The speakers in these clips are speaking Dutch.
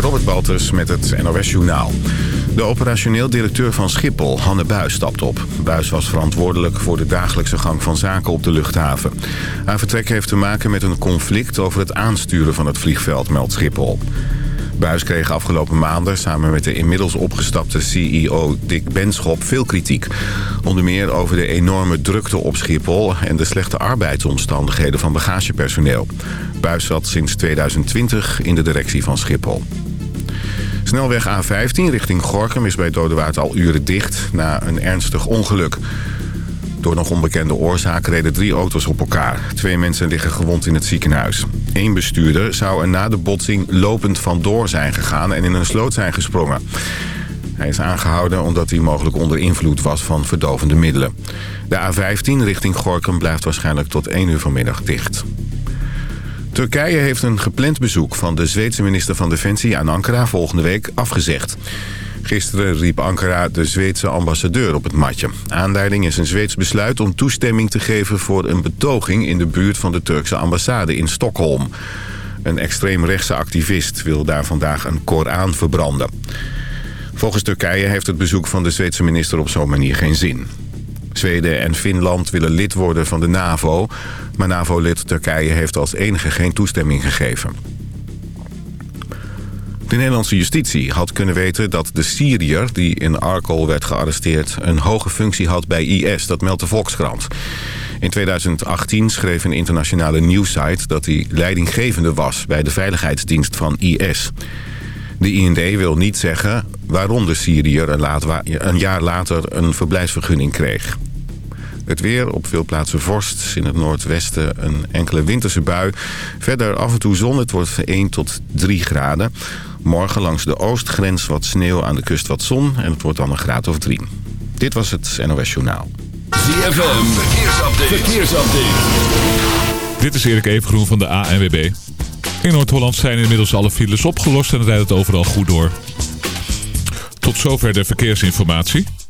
Robert Baltus met het NOS Journaal. De operationeel directeur van Schiphol, Hanne Buis, stapt op. Buis was verantwoordelijk voor de dagelijkse gang van zaken op de luchthaven. Haar vertrek heeft te maken met een conflict over het aansturen van het vliegveld, meldt Schiphol. Buis kreeg afgelopen maanden samen met de inmiddels opgestapte CEO Dick Benschop veel kritiek. Onder meer over de enorme drukte op Schiphol en de slechte arbeidsomstandigheden van bagagepersoneel. Buis zat sinds 2020 in de directie van Schiphol. Snelweg A15 richting Gorkum is bij Dodewaard al uren dicht na een ernstig ongeluk. Door nog onbekende oorzaak reden drie auto's op elkaar. Twee mensen liggen gewond in het ziekenhuis. Eén bestuurder zou er na de botsing lopend vandoor zijn gegaan en in een sloot zijn gesprongen. Hij is aangehouden omdat hij mogelijk onder invloed was van verdovende middelen. De A15 richting Gorkum blijft waarschijnlijk tot 1 uur vanmiddag dicht. Turkije heeft een gepland bezoek van de Zweedse minister van Defensie aan Ankara volgende week afgezegd. Gisteren riep Ankara de Zweedse ambassadeur op het matje. Aanleiding is een Zweeds besluit om toestemming te geven voor een betoging in de buurt van de Turkse ambassade in Stockholm. Een extreemrechtse activist wil daar vandaag een Koran verbranden. Volgens Turkije heeft het bezoek van de Zweedse minister op zo'n manier geen zin. Zweden en Finland willen lid worden van de NAVO... maar NAVO-lid Turkije heeft als enige geen toestemming gegeven. De Nederlandse justitie had kunnen weten dat de Syriër... die in Arkel werd gearresteerd een hoge functie had bij IS. Dat meldt de Volkskrant. In 2018 schreef een internationale nieuwssite dat hij leidinggevende was... bij de veiligheidsdienst van IS. De IND wil niet zeggen waarom de Syriër een jaar later een verblijfsvergunning kreeg. Het weer op veel plaatsen vorst. In het noordwesten een enkele winterse bui. Verder af en toe zon. Het wordt 1 tot 3 graden. Morgen langs de oostgrens wat sneeuw, aan de kust wat zon. En het wordt dan een graad of 3. Dit was het NOS Journaal. ZFM, verkeersupdate. verkeersupdate. Dit is Erik Evengroen van de ANWB. In Noord-Holland zijn inmiddels alle files opgelost en rijdt het overal goed door. Tot zover de verkeersinformatie.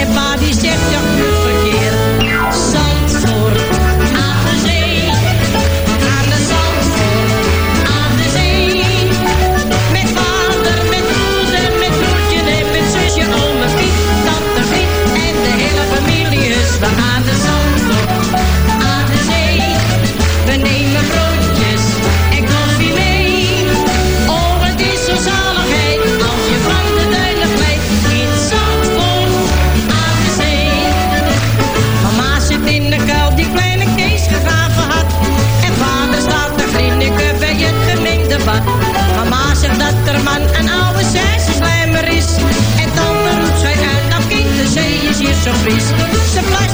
En pa die zo fris. Ze plaster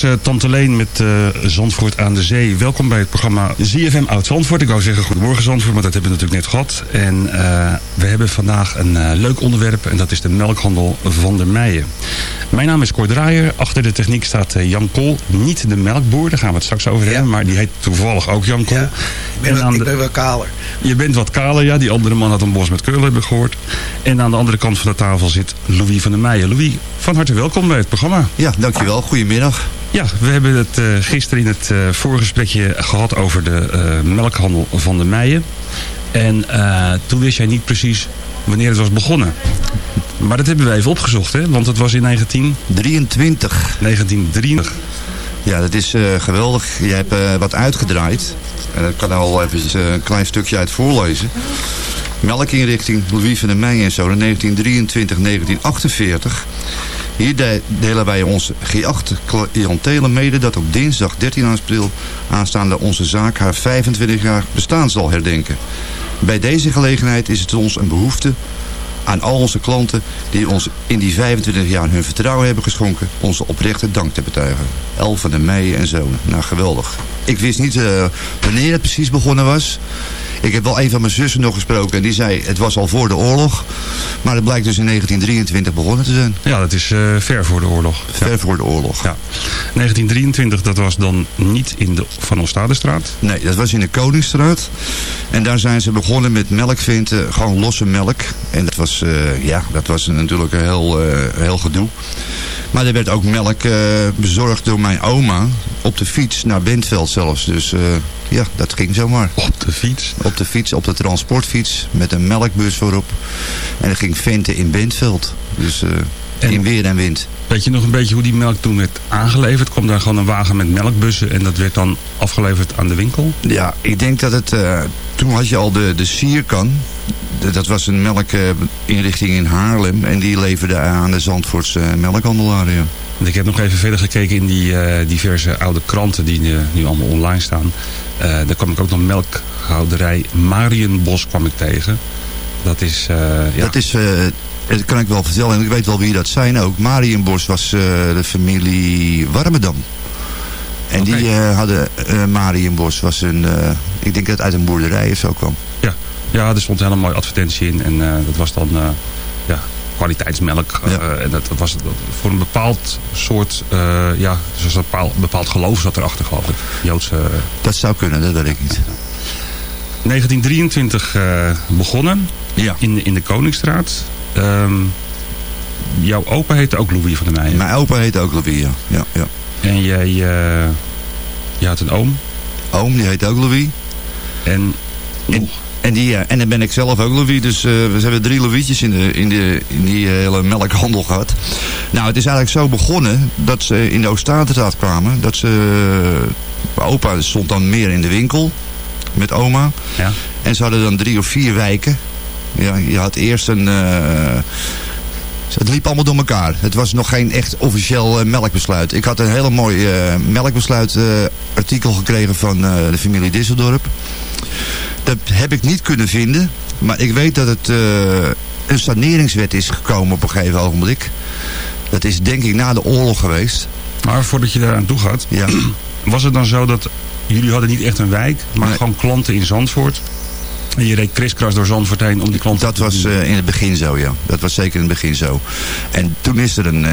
was eh, Tante Leen met eh, Zandvoort aan de Zee. Welkom bij het programma ZFM Oud Zandvoort. Ik wou zeggen Goedemorgen Zandvoort, maar dat hebben we natuurlijk net gehad. En eh, we hebben vandaag een eh, leuk onderwerp en dat is de melkhandel van der Meijen. Mijn naam is Cor Draaier. Achter de techniek staat Jan Kool. Niet de melkboer, daar gaan we het straks over hebben. Maar die heet toevallig ook Jan Kool. Ja, ik ben, En wel- aan ik de- ben wel kaler. je bent wat kaler, ja. Die andere man had een bos met krullen, hebben we gehoord. En aan de andere kant van de tafel zit Louis van der Meijen. Louis, van harte welkom bij het programma. Ja, dankjewel. Goedemiddag. Ja, we hebben het eh, gisteren in het eh voorgesprekje gehad over de eh, melkhandel van de Meijen. En toen wist jij niet precies wanneer het was begonnen. Maar dat hebben we even opgezocht, hè? want het was in 19... 23. 1923. Ja, dat is uh, geweldig. Je hebt uh, wat uitgedraaid. En dat kan al even uh, een klein stukje uit voorlezen. Melkinrichting Louis van der Meij en zo, in 1923, 1948. Hier de delen wij ons geachte cliëntelen mede dat op dinsdag 13 april aanstaande onze zaak haar 25 jaar bestaan zal herdenken. Bij deze gelegenheid is het ons een behoefte aan al onze klanten die ons in die 25 jaar hun vertrouwen hebben geschonken, onze oprechte dank te betuigen. El van der Meijen en zo. Nou, geweldig. Ik wist niet uh, wanneer het precies begonnen was. Ik heb wel een van mijn zussen nog gesproken en die zei het was al voor de oorlog. Maar het blijkt dus in 1923 begonnen te zijn. Ja, dat is uh, ver voor de oorlog. Ver ja. voor de oorlog. Ja. 1923, dat was dan niet in de Van Oostadestraat? Nee, dat was in de Koningsstraat. En daar zijn ze begonnen met melkvinten, gewoon losse melk. En dat was, uh, ja, dat was natuurlijk een heel, uh, heel gedoe. Maar er werd ook melk uh, bezorgd door mijn oma. Op de fiets naar Bentveld zelfs. Dus ja, dat ging zomaar. Op de fiets? Op de fiets, op de transportfiets. Met een melkbus voorop. En dat ging venten in Bentveld. Dus en, in weer en wind. Weet je nog een beetje hoe die melk toen werd aangeleverd? Kwam daar gewoon een wagen met melkbussen en dat werd dan afgeleverd aan de winkel? Ja, ik denk dat het... toen had je al de, de sierkan dat was een melkinrichting in Haarlem. En die leverde aan de Zandvoortse melkhandelaren. Ja. Ik heb nog even verder gekeken in die uh, diverse oude kranten die uh, nu allemaal online staan. Daar kwam ik ook nog melkhouderij Marienbos kwam ik tegen. Dat is... ja. Dat is... dat kan ik wel vertellen. En ik weet wel wie dat zijn ook. Marienbos was de familie Warmedam. En okay. die hadden... Marienbos was een... ik denk dat het uit een boerderij of zo kwam. Ja. Ja, er stond een hele mooie advertentie in. En uh, dat was dan uh, ja, kwaliteitsmelk. Ja. Uh, en dat, dat was voor een bepaald soort, ja, dus een bepaald, bepaald geloof zat erachter geloof ik. Joodse... Dat zou kunnen, dat weet ik niet. 1923 begonnen ja. in, in de Koningsstraat. Um, jouw opa heette ook Louis van der Meijen. Mijn opa heette ook Louis, ja. ja, ja. En jij, je had een oom? Oom, die heette ook Louis. En nog? En, die, en dan ben ik zelf ook Louis. Dus uh, we hebben drie Louietjes in, de, in, de, in die hele melkhandel gehad. Nou, het is eigenlijk zo begonnen dat ze in de Oostatenstraat kwamen. Dat ze... Opa stond dan meer in de winkel met oma. Ja. En ze hadden dan drie of vier wijken. Ja, je had eerst een... Uh, het liep allemaal door elkaar. Het was nog geen echt officieel uh, melkbesluit. Ik had een hele mooi uh, melkbesluit artikel gekregen van de familie Disseldorp. Dat heb ik niet kunnen vinden. Maar ik weet dat het een saneringswet is gekomen op een gegeven ogenblik. Dat is denk ik na de oorlog geweest. Maar voordat je daar aan toe gaat. Ja. Was het dan zo dat jullie hadden niet echt een wijk. Maar nee. gewoon klanten in Zandvoort. En je reed kriskras door Zandvoort heen om die klanten Dat was uh, in het begin zo, ja. Dat was zeker in het begin zo. En toen is er een, uh,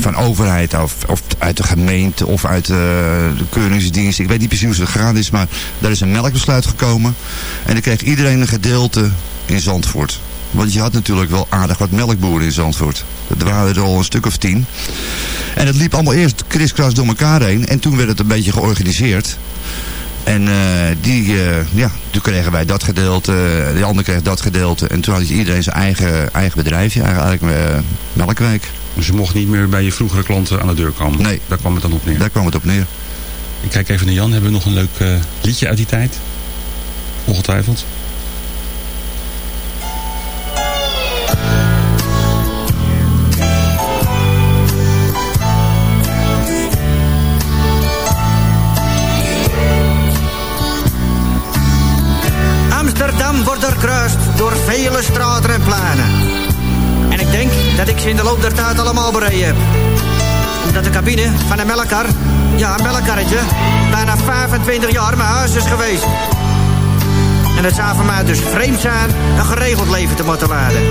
van overheid of, of uit de gemeente of uit uh, de keuringsdienst. Ik weet niet precies hoe het gegaan is, maar daar is een melkbesluit gekomen. En dan kreeg iedereen een gedeelte in Zandvoort. Want je had natuurlijk wel aardig wat melkboeren in Zandvoort. Er waren er al een stuk of tien. En het liep allemaal eerst kriskras door elkaar heen. En toen werd het een beetje georganiseerd. En uh, die, uh, ja, toen kregen wij dat gedeelte, de ander kreeg dat gedeelte. En toen had iedereen zijn eigen, eigen bedrijfje, eigenlijk Melkwijk. Dus je mocht niet meer bij je vroegere klanten aan de deur komen? Nee. Daar kwam het dan op neer? Daar kwam het op neer. Ik kijk even naar Jan. Hebben we nog een leuk liedje uit die tijd? Ongetwijfeld. Vele straten en planen. En ik denk dat ik ze in de loop der tijd allemaal bereden heb. Omdat de cabine van een melkkar, ja een melkkarretje, bijna 25 jaar mijn huis is geweest. En het zou voor mij dus vreemd zijn een geregeld leven te moeten leiden.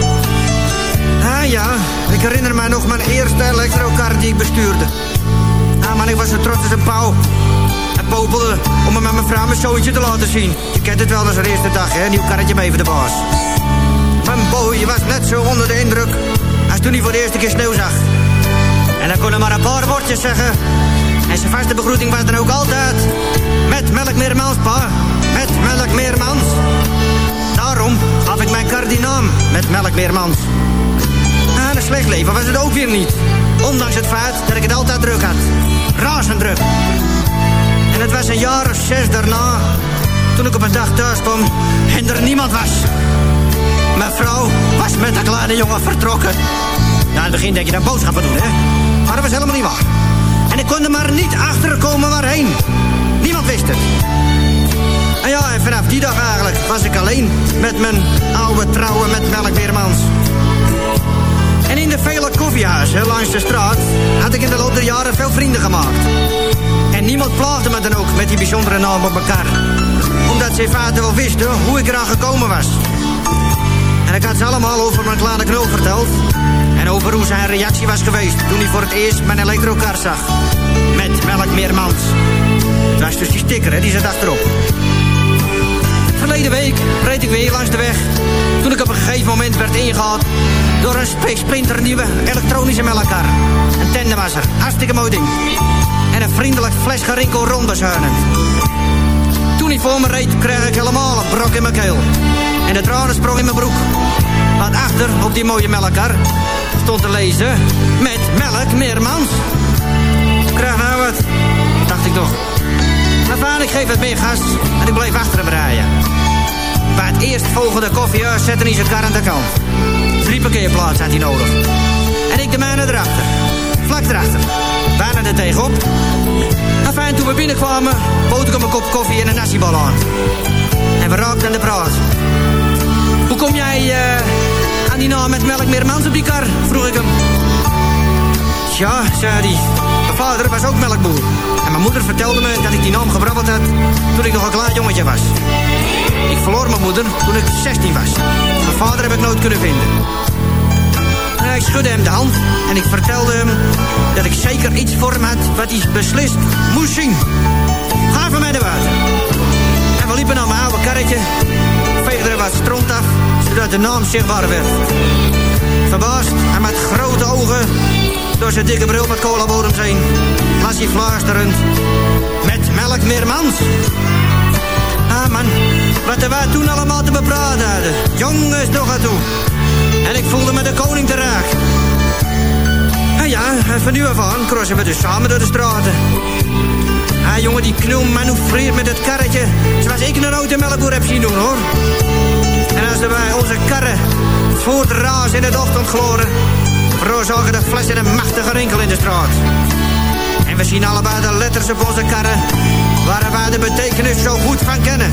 Ah ja, ik herinner mij nog mijn eerste elektrokar die ik bestuurde. Ah man, ik was zo trots als een pauw popelde om me met mijn vrouw mijn zoontje te laten zien. Je kent het wel, de eerste dag, hè? Nieuw karretje mee voor de baas. Mijn boy was net zo onder de indruk als toen hij voor de eerste keer sneeuw zag. En dan kon hij maar een paar woordjes zeggen. En zijn vaste begroeting was dan ook altijd... Met melk meermans, pa. Met melk meermans. daarom gaf ik mijn kardinaam met melkmeermans. En een slecht leven was het ook weer niet. Ondanks het feit dat ik het altijd druk had. Razend druk. En het was een jaar of zes daarna... toen ik op een dag thuis kwam en er niemand was. Mijn vrouw was met de kleine jongen vertrokken. Nou, in het begin denk je dat boodschappen doen, hè? Maar dat was helemaal niet waar. En ik kon er maar niet achterkomen waarheen. Niemand wist het. En ja, en vanaf die dag eigenlijk was ik alleen met mijn oude trouwe met melkweermans. En in de vele koffiehuizen langs de straat had ik in de loop der jaren veel vrienden gemaakt. En niemand plaagde me dan ook met die bijzondere naam op elkaar. Omdat ze feite wel wisten hoe ik eraan gekomen was. En ik had ze allemaal over mijn kleine knul verteld. En over hoe zijn reactie was geweest toen hij voor het eerst mijn elektrokar zag. Met melkmeermans. Het was dus die sticker, hè, die zat achterop. Verleden week reed ik weer langs de weg. Toen ik op een gegeven moment werd ingehaald door een splinternieuwe elektronische melkkar. Een tandemwasser, hartstikke mooi ding. En een vriendelijk flesgerinkel rondezuinen. Toen hij voor me reed, kreeg ik helemaal een brok in mijn keel. En de tranen sprong in mijn broek. Want achter, op die mooie melkkar, stond te lezen... met melk meermans. Krijg nou wat, dacht ik toch. Maar vader, ik geef het meer gas en ik bleef achter hem rijden. Bij het eerstvolgende koffiehuis zette hij zijn kar aan de kant. Drie parkeerplaatsen had hij nodig. En ik de mijne erachter. Vlak erachter. Bijna er tegenop. Enfin, toen we binnenkwamen, bood ik hem een kop koffie en een nasibal aan. En we raakten de praat. Hoe kom jij uh, aan die naam met melk meermans op die kar? Vroeg ik hem. Ja, zei hij. Mijn vader was ook melkboer. En mijn moeder vertelde me dat ik die naam gebrabbeld had toen ik nog een klein jongetje was. Ik verloor mijn moeder toen ik 16 was. Mijn vader heb ik nooit kunnen vinden. En ik schudde hem de hand en ik vertelde hem dat ik zeker iets voor hem had wat hij beslist moest zien. Ga van mij naar buiten. We liepen naar mijn oude karretje, veegden er wat stront af, zodat de naam zichtbaar werd. Verbaasd en met grote ogen door zijn dikke bril met colabodems heen. Las hij fluisterend. Met melk meermans. Ah man, wat er wij toen allemaal te bepraten hadden. Jongens nog aan toe. En ik voelde me de koning te raak. En ja, van nu af aan crossen we dus samen door de straten. Ah jongen, die knul manoeuvreert met het karretje. Zoals ik een auto melkboer heb zien doen hoor. En als er bij onze karren voor de raas in het ochtendgloren veroorzaken de flessen een machtige rinkel in de straat. En we zien allebei de letters op onze karren, waar wij de betekenis zo goed van kennen.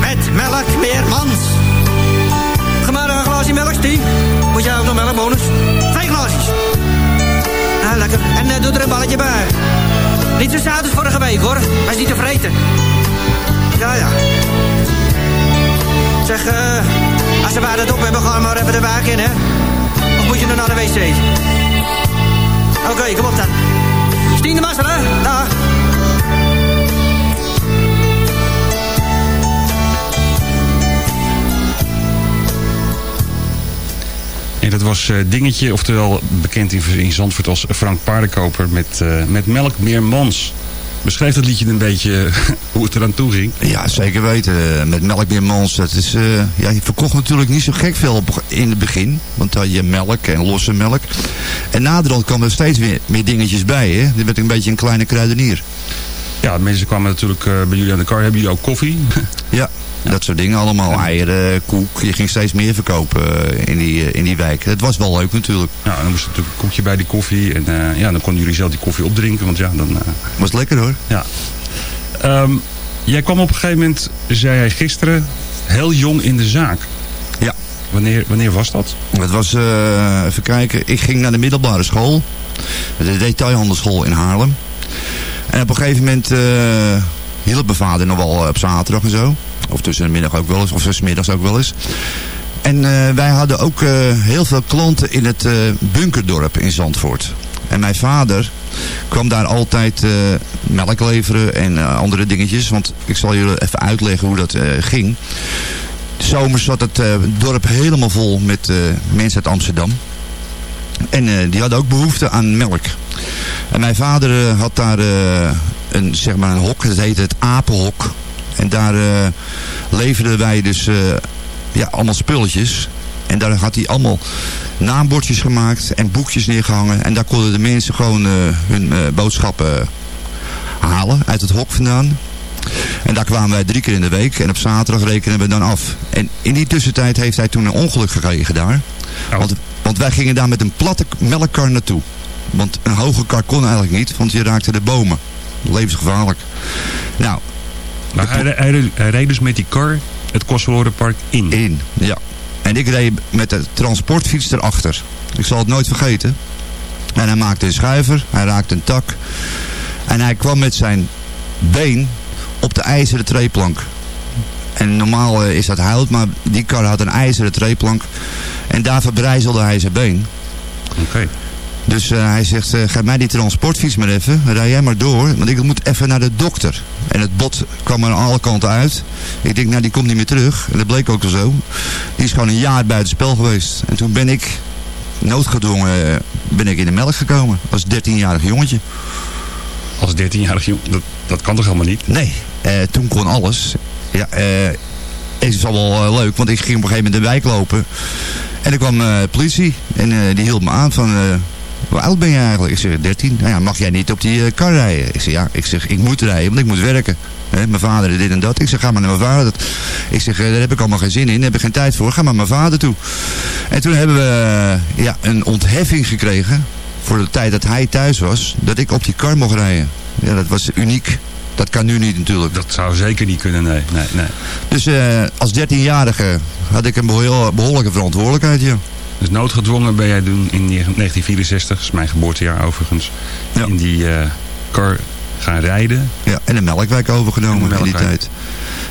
Met melk meer mans. Ga maar een glaasje melk. Moet jij ook nog melkbonus? Twee glaasjes. Ah, lekker. En uh, doe er een balletje bij. Niet zo zout als vorige week, hoor. Hij is niet tevreden. Ja, ja. Zeg, uh, als we dat op hebben, gaan maar even de wijk in, hè? Of moet je nog naar de wc? Oké, kom op dan. Stien de Massa, hè? Dag. En dat was uh, Dingetje, oftewel bekend in, in Zandvoort als Frank Paardenkoper met, uh, met Melk Meer Mans. Beschrijf dat liedje een beetje hoe het eraan toe ging. Ja, zeker weten. Met melk meer mans. Dat is, uh, ja, je verkocht natuurlijk niet zo gek veel op, in het begin. Want dan had je melk en losse melk. En naderhand kwamen er steeds weer meer dingetjes bij. Hè? Dit werd een beetje een kleine kruidenier. Ja, mensen kwamen natuurlijk uh, bij jullie aan de kar. Hebben jullie ook koffie? ja. Ja. Dat soort dingen allemaal. Eieren, koek. Je ging steeds meer verkopen in die, in die wijk. Het was wel leuk natuurlijk. Ja, dan moest natuurlijk een koekje bij die koffie. En uh, ja, dan konden jullie zelf die koffie opdrinken. Want ja, dan... Uh... Was lekker hoor. Ja. Um, jij kwam op een gegeven moment, zei hij gisteren, heel jong in de zaak. Ja. Wanneer, wanneer was dat? Het was, uh, even kijken, ik ging naar de middelbare school. De detailhandelschool in Haarlem. En op een gegeven moment hielp mijn vader nog wel op zaterdag en zo. Of tussen de middag ook wel eens, of tussen middags ook wel eens. En uh, wij hadden ook uh, heel veel klanten in het uh, bunkerdorp in Zandvoort. En mijn vader kwam daar altijd melk leveren en andere dingetjes. Want ik zal jullie even uitleggen hoe dat ging. Zomers zat het dorp helemaal vol met mensen uit Amsterdam. En die hadden ook behoefte aan melk. En mijn vader had daar een, zeg maar een hok, dat heette het apenhok. En daar eh, leverden wij dus eh, ja, allemaal spulletjes. En daar had hij allemaal naambordjes gemaakt en boekjes neergehangen. En daar konden de mensen gewoon eh, hun boodschappen halen uit het hok vandaan. En daar kwamen wij drie keer in de week. En op zaterdag rekenen we dan af. En in die tussentijd heeft hij toen een ongeluk gekregen daar. Oh. Want, want wij gingen daar met een platte melkkar naartoe. Want een hoge kar kon eigenlijk niet, want je raakte de bomen. Levensgevaarlijk. Nou, Maar hij, hij, hij reed dus met die kar het Kostverlorenpark in. in, ja. En ik reed met de transportfiets erachter. Ik zal het nooit vergeten. En hij maakte een schuiver, hij raakte een tak. En hij kwam met zijn been op de ijzeren treeplank. En normaal eh, is dat hout, maar die kar had een ijzeren treeplank. En daar verbrijzelde hij zijn been. Oké. Dus eh, hij zegt, eh, geef mij die transportfiets maar even. Rij jij maar door, want ik moet even naar de dokter. En het bot kwam er aan alle kanten uit. Ik denk, nou die komt niet meer terug. En dat bleek ook wel zo. Die is gewoon een jaar buiten spel geweest. En toen ben ik, noodgedwongen, eh, ben ik in de melk gekomen. Als 13-jarig jongetje. Als 13-jarig jong, dat, dat kan toch helemaal niet? Nee, toen kon alles. Ja, het is al wel leuk, want ik ging op een gegeven moment de wijk lopen. En er kwam eh, politie en die hield me aan van... hoe oud ben je eigenlijk? Ik zeg 13. Nou ja, mag jij niet op die eh, kar rijden? Ik zeg ja, ik, zeg, ik moet rijden, want ik moet werken. Mijn vader dit en dat. Ik zeg ga maar naar mijn vader. Ik zeg eh, daar heb ik allemaal geen zin in, daar heb ik geen tijd voor. Ga maar naar mijn vader toe. En toen hebben we eh, ja, een ontheffing gekregen voor de tijd dat hij thuis was, dat ik op die kar mocht rijden. Ja, dat was uniek. Dat kan nu niet natuurlijk. Dat zou zeker niet kunnen, nee. nee, nee. Dus als 13-jarige had ik een behoorlijke verantwoordelijkheid, ja. Dus noodgedwongen ben jij toen in 1964, dat is mijn geboortejaar overigens, Ja. in die eh kar gaan rijden. ja en de melkwijk overgenomen in die tijd.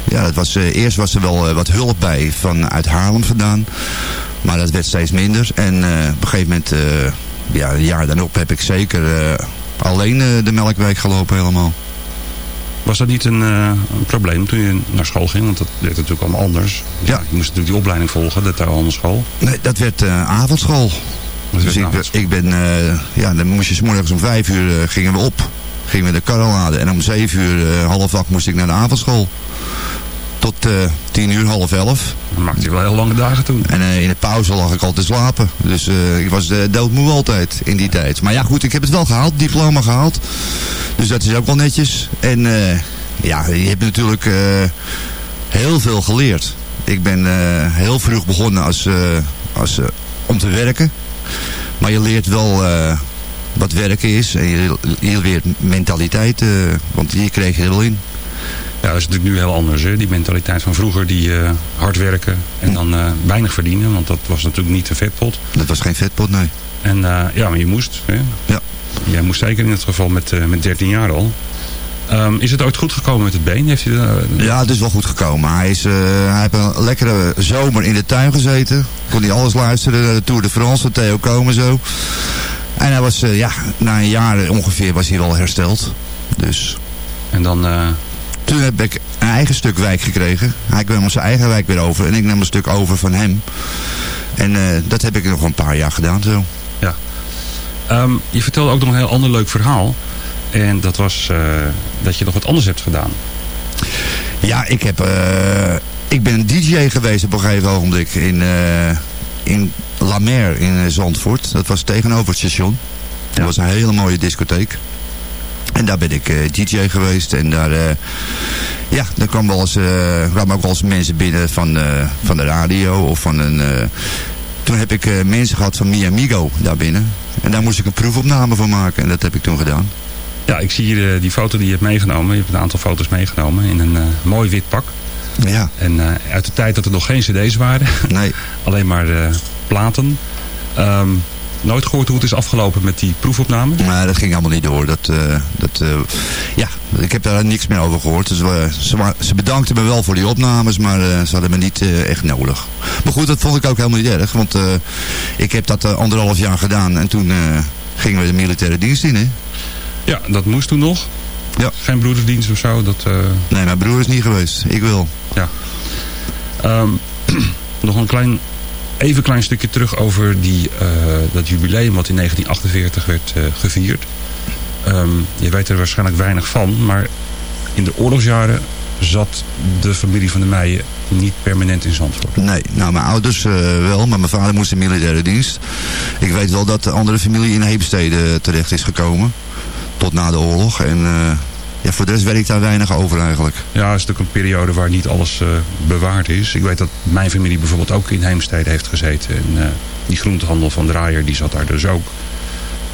Ja, dat was, eh, eerst was er wel eh, wat hulp bij vanuit Haarlem vandaan. Maar dat werd steeds minder. En op een gegeven moment, ja, een jaar daarop heb ik zeker alleen de melkwijk gelopen helemaal. Was dat niet een, eh, een probleem toen je naar school ging? Want dat werd natuurlijk allemaal anders. Ja. Je moest natuurlijk die opleiding volgen, de tuinhandel school. Nee, dat werd eh, avondschool. Dat Dus werd ik, avondschool. ik ben, eh, ja, dan moest je 's morgens om vijf uur gingen we op. Gingen we de kar laden. En om zeven uur, half acht, moest ik naar de avondschool. Tot eh, tien uur, half elf. Dan maakte je wel heel lange dagen toen. En eh, in de pauze lag ik al te slapen. Dus eh, ik was doodmoe altijd in die tijd. Maar ja goed, ik heb het wel gehaald, diploma gehaald. Dus dat is ook wel netjes. En ja, je hebt natuurlijk heel veel geleerd. Ik ben heel vroeg begonnen als, als, om te werken. Maar je leert wel wat werken is. En je, je leert mentaliteit, want hier kreeg je er wel in. Ja, dat is natuurlijk nu heel anders. Hè? Die mentaliteit van vroeger, die eh, hard werken en dan eh, weinig verdienen. Want dat was natuurlijk niet de vetpot. Dat was geen vetpot, nee. En eh, ja, maar je moest. Hè? Ja. Jij moest zeker in het geval met, met 13 jaar al. Ehm, is het ooit goed gekomen met het been? Heeft hij, Ja, het is wel goed gekomen. Hij, is, hij heeft een lekkere zomer in de tuin gezeten. Kon hij alles luisteren naar de Tour de France van Theo Komen zo. En hij was, ja, na een jaar ongeveer was hij wel hersteld. Dus En dan, toen heb ik een eigen stuk wijk gekregen. Hij kwam zijn eigen wijk weer over. En ik nam een stuk over van hem. En eh, dat heb ik nog een paar jaar gedaan zo. ehm, je vertelde ook nog een heel ander leuk verhaal. En dat was eh, dat je nog wat anders hebt gedaan. Ja, ik, heb, eh, ik ben een DJ geweest op een gegeven ogenblik in, in La Mer in Zandvoort. Dat was tegenover het station. Dat was een hele mooie discotheek. En daar ben ik eh, DJ geweest. En daar, eh, ja, daar kwam wel eens, eh, kwamen ook wel eens mensen binnen van, van de radio of van een... toen heb ik mensen gehad van Miamigo daar binnen. En daar moest ik een proefopname van maken. En dat heb ik toen gedaan. Ja, ik zie hier die foto die je hebt meegenomen. Je hebt een aantal foto's meegenomen in een mooi wit pak. Ja, En uit de tijd dat er nog geen cd's waren. nee. alleen maar platen. Ehm, nooit gehoord hoe het is afgelopen met die proefopname. Maar dat ging allemaal niet door. Dat, eh, dat, eh, ja, ik heb daar niks meer over gehoord. Dus, we- ze, ze bedankten me wel voor die opnames, maar eh, ze hadden me niet eh, echt nodig. Maar goed, dat vond ik ook helemaal niet erg. Want eh, ik heb dat eh, anderhalf jaar gedaan en toen eh, gingen we de militaire dienst in. Hè? Ja, dat moest toen nog. Ja. Geen broederdienst of zo. Dat, eh, Nee, mijn broer is niet geweest. Ik wil. Ehm, nog een klein, even klein stukje terug over die, eh, dat jubileum wat in 1948 werd eh, gevierd. Ehm, je weet er waarschijnlijk weinig van, maar in de oorlogsjaren zat de familie van de Meijen niet permanent in Zandvoort? Nee, nou mijn ouders eh, wel, maar mijn vader moest in militaire dienst. Ik weet wel dat de andere familie in Heemstede terecht is gekomen. Tot na de oorlog. En ja, voor de rest weet ik daar weinig over eigenlijk. Ja, het is natuurlijk een periode waar niet alles eh, bewaard is. Ik weet dat mijn familie bijvoorbeeld ook in Heemstede heeft gezeten. En eh, die groentehandel van Draaier, die zat daar dus ook.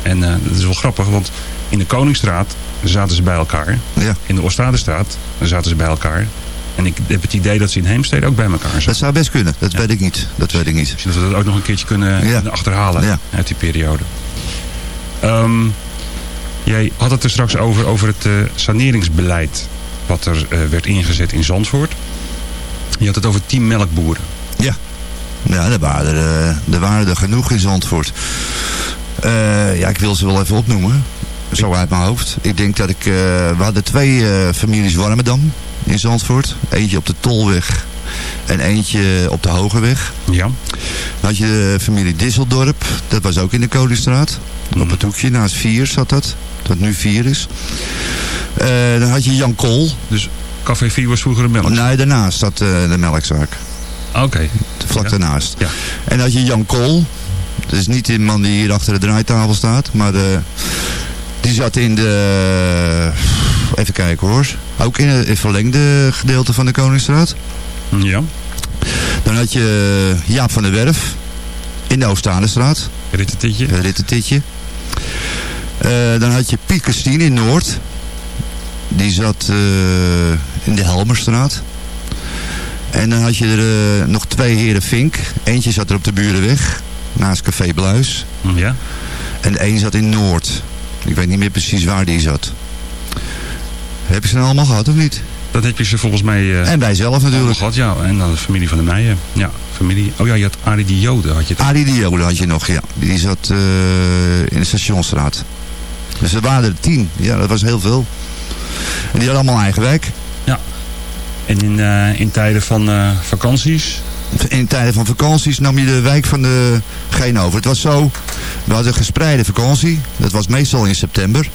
En eh, dat is wel grappig, want in de Koningsstraat zaten ze bij elkaar. Ja. In de Oostadestraat zaten ze bij elkaar. En ik heb het idee dat ze in Heemstede ook bij elkaar zaten. Dat zou best kunnen, dat weet ik niet. Dat weet ik niet. Misschien dat we dat ook nog een keertje kunnen, Ja. achterhalen uit die periode. Ehm, jij had het er straks over, over het eh, saneringsbeleid wat er eh, werd ingezet in Zandvoort. Je had het over tien melkboeren. Ja, ja er, waren er, eh, er waren er genoeg in Zandvoort. Ja, ik wil ze wel even opnoemen. Zo uit mijn hoofd. Ik denk dat ik... we hadden twee families Warmerdam in Zandvoort. Eentje op de Tolweg en eentje op de Hogeweg. Ja. Dan had je de familie Disseldorp. Dat was ook in de Koningsstraat. Op het hoekje, naast Vier zat dat. Dat nu Vier is. Eh, dan had je Jan Kool. Dus Café 4 was vroeger een melk. Nee, daarnaast zat eh, de melkzaak. Oké. Vlak Ja. daarnaast. Ja. En dan had je Jan Kool. Dat is niet die man die hier achter de draaitafel staat. Maar eh, die zat in de... Even kijken hoor. Ook in het verlengde gedeelte van de Koningsstraat. Ja. Dan had je Jaap van der Werf. In de Oostadestraat. Rittetitje. Rittetitje. Eh, dan had je Piet Christine in Noord. Die zat eh, in de Helmerstraat. En dan had je er eh, nog twee heren Vink. Eentje zat er op de Burenweg. Naast Café Bluis. Ja. En één zat in Noord. Ik weet niet meer precies waar die zat. Heb je ze nou allemaal gehad of niet? Dat heb je ze volgens mij... En wij zelf natuurlijk. gehad, ja. En dan de familie van de Meijen. Ja, familie. Oh ja, je had Arie de Jode. Had je. Arie Diode had je nog, ja. Die zat in de stationstraat. Dus er waren er tien. Ja, dat was heel veel. En die hadden allemaal eigen wijk. En in, eh, in tijden van eh, vakanties. In tijden van vakanties nam je de wijk van de Geen over. Het was zo, we hadden een gespreide vakantie. Dat was meestal in september.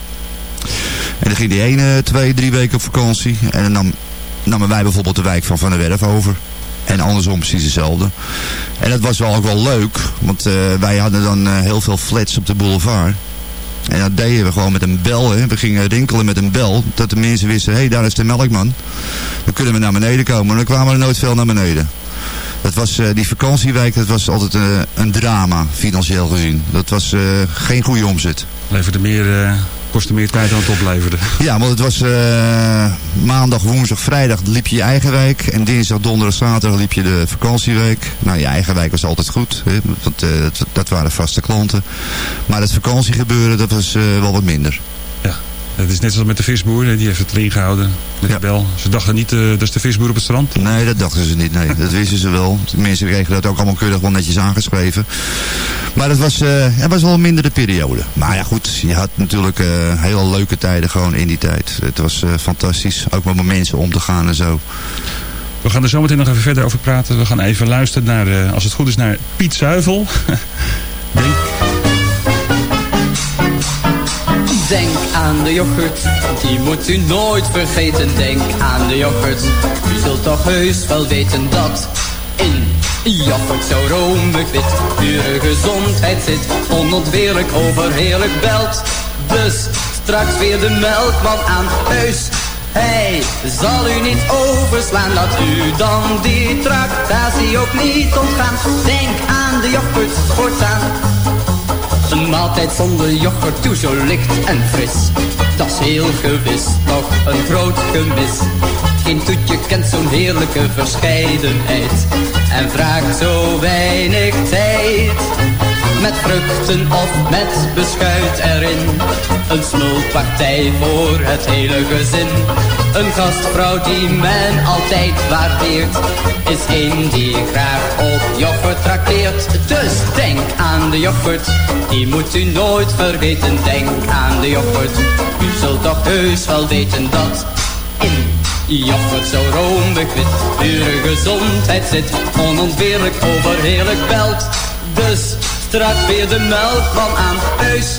En dan ging die ene twee, drie weken op vakantie. En dan nam, namen wij bijvoorbeeld de wijk van Van der Werf over. En andersom precies hetzelfde. En dat was wel ook wel leuk. Want eh, wij hadden dan heel veel flats op de boulevard. En dat deden we gewoon met een bel. Hè. We gingen rinkelen met een bel. Dat de mensen wisten, hé, hey, daar is de melkman. Dan kunnen we naar beneden komen. Maar dan kwamen er nooit veel naar beneden. Dat was, eh, die vakantiewijk, dat was altijd eh, een drama, financieel gezien. Dat was eh, geen goede omzet. Leverde meer, eh, kostte meer tijd dan het opleverde. Ja, want het was eh, maandag, woensdag, vrijdag liep je je eigen wijk. En dinsdag, donderdag, zaterdag liep je de vakantiewijk. Nou, je eigen wijk was altijd goed. Hè, want eh, dat, dat waren vaste klanten. Maar het vakantiegebeuren, dat was wel wat minder. Het is net zoals met de visboer. Die heeft het erin gehouden. Met Ja. de bel. Ze dachten niet, eh, dat is de visboer op het strand. Nee, dat dachten ze niet. Nee, dat wisten ze wel. De mensen kregen dat ook allemaal keurig wel netjes aangeschreven. Maar dat was, eh, het was wel een mindere periode. Maar ja, goed. Je had natuurlijk eh, hele leuke tijden gewoon in die tijd. Het was fantastisch. Ook met mensen om te gaan en zo. We gaan er zo meteen nog even verder over praten. We gaan even luisteren naar, als het goed is, naar Piet Zuivel. Denk, Denk aan de yoghurt, die moet u nooit vergeten. Denk aan de yoghurt, u zult toch heus wel weten dat in yoghurt zo romig wit pure gezondheid zit. Onontbeerlijk overheerlijk belt. Dus straks weer de melkman aan huis. Hij zal u niet overslaan, laat u dan die tractatie ook niet ontgaan. Denk aan de yoghurt voortaan. Een maaltijd zonder yoghurt, toe zo licht en fris. Dat is heel gewis, toch een groot gemis. Geen toetje kent zo'n heerlijke verscheidenheid. En vraagt zo weinig tijd. Met vruchten of met beschuit erin. Een smulpartij voor het hele gezin. Een gastvrouw die men altijd waardeert. Is een die graag op yoghurt trakteert. Dus denk aan de yoghurt, die moet u nooit vergeten. Denk aan de yoghurt, u zult toch heus wel weten dat in yoghurt zo romig wit pure gezondheid zit. Onontbeerlijk overheerlijk belt. Dus straks weer de melkman aan huis.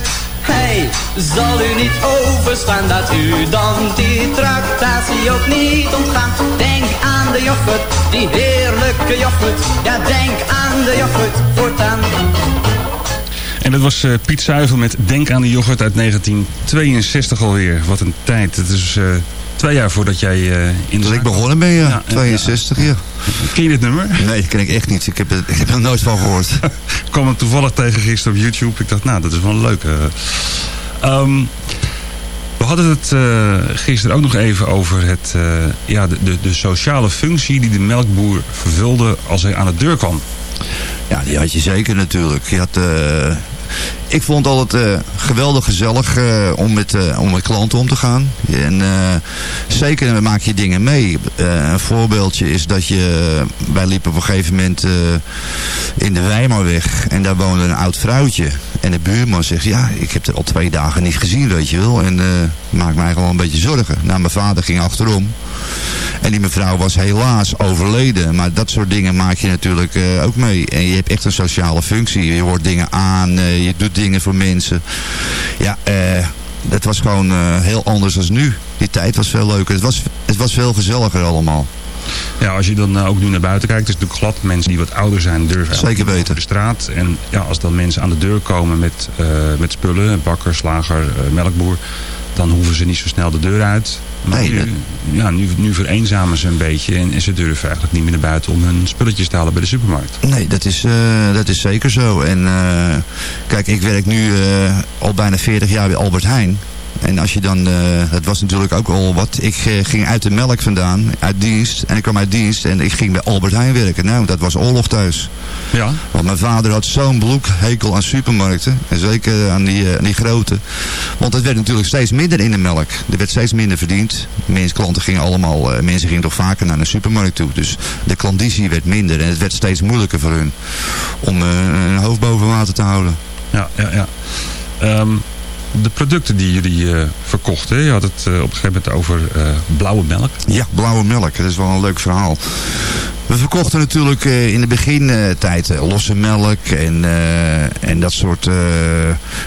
Hij zal u niet overstaan, dat u dan die tractatie ook niet ontgaan. Denk aan de yoghurt, die heerlijke yoghurt. Ja, denk aan de yoghurt voortaan. En dat was eh, Piet Zuivel met Denk aan de yoghurt uit 1962 alweer. Wat een tijd. Het is eh, twee jaar voordat jij eh, in de Dat ik begonnen ben, ja. Ja, ja, 62, ja. Ken je dit nummer? Nee, dat ken ik echt niet. Ik heb, er- ik heb er nooit van gehoord. Ik kwam hem toevallig tegen gisteren op YouTube. Ik dacht, nou, dat is wel een leuke. Ehm, we hadden het eh, gisteren ook nog even over het, eh, ja, de, de, de sociale functie die de melkboer vervulde als hij aan de deur kwam. Ja, die had je zeker natuurlijk. Je had, eh, ik vond het altijd eh, geweldig gezellig eh, om, met, eh, om met klanten om te gaan. En zeker maak je dingen mee. Een voorbeeldje is dat je... wij liepen op een gegeven moment in de Weimarweg. En daar woonde een oud vrouwtje. En de buurman zegt, ja, ik heb er al twee dagen niet gezien, weet je wel. En eh maakt mij gewoon een beetje zorgen. Nou, mijn vader ging achterom. En die mevrouw was helaas overleden. Maar dat soort dingen maak je natuurlijk ook mee. En je hebt echt een sociale functie. Je hoort dingen aan, je doet dingen voor mensen. Ja, eh, dat was gewoon eh, heel anders dan nu. Die tijd was veel leuker. Het was, het was veel gezelliger allemaal. Ja, als je dan eh, ook nu naar buiten kijkt, is het natuurlijk glad. Mensen die wat ouder zijn durven Zeker weten. over de straat. En ja, als dan mensen aan de deur komen met, eh, met spullen, bakker, slager, melkboer, dan hoeven ze niet zo snel de deur uit. Maar Nee, nu, ja, nu, nu vereenzamen ze een beetje en, en ze durven eigenlijk niet meer naar buiten om hun spulletjes te halen bij de supermarkt. Nee, dat is, eh, dat is zeker zo. En eh, kijk, ik werk nu eh, al bijna 40 jaar bij Albert Heijn. En als je dan, eh het was natuurlijk ook al wat. Ik eh, ging uit de melk vandaan, uit dienst. En ik kwam uit dienst en ik ging bij Albert Heijn werken. Nou, dat was oorlog thuis. Ja, Want mijn vader had zo'n bloedhekel aan supermarkten. En zeker aan die, eh, aan die grote. Want het werd natuurlijk steeds minder in de melk. Er werd steeds minder verdiend. Mensen, klanten gingen allemaal, eh, mensen gingen toch vaker naar een supermarkt toe. Dus de klandizie werd minder. En het werd steeds moeilijker voor hun. Om eh, een hoofd boven water te houden. ja, ja. ja. Ehm, de producten die jullie eh, verkochten, je had het eh, op een gegeven moment over eh, blauwe melk. Ja, blauwe melk. Dat is wel een leuk verhaal. We verkochten natuurlijk in de begintijd losse melk en, en dat soort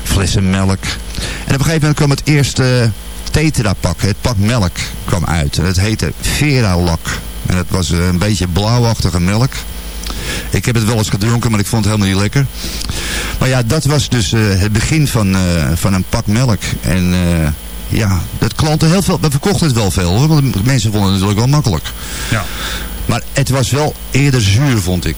flessen melk. En op een gegeven moment kwam het eerste tetra pak, het pak melk, kwam uit. Dat heette Vera Lak. En dat was een beetje blauwachtige melk. Ik heb het wel eens gedronken, maar ik vond het helemaal niet lekker. Maar ja, dat was dus eh, het begin van, eh, van een pak melk. En eh, ja, dat klanten heel veel... We verkochten het wel veel hoor, want mensen vonden het natuurlijk wel makkelijk. Ja. Maar het was wel eerder zuur, vond ik.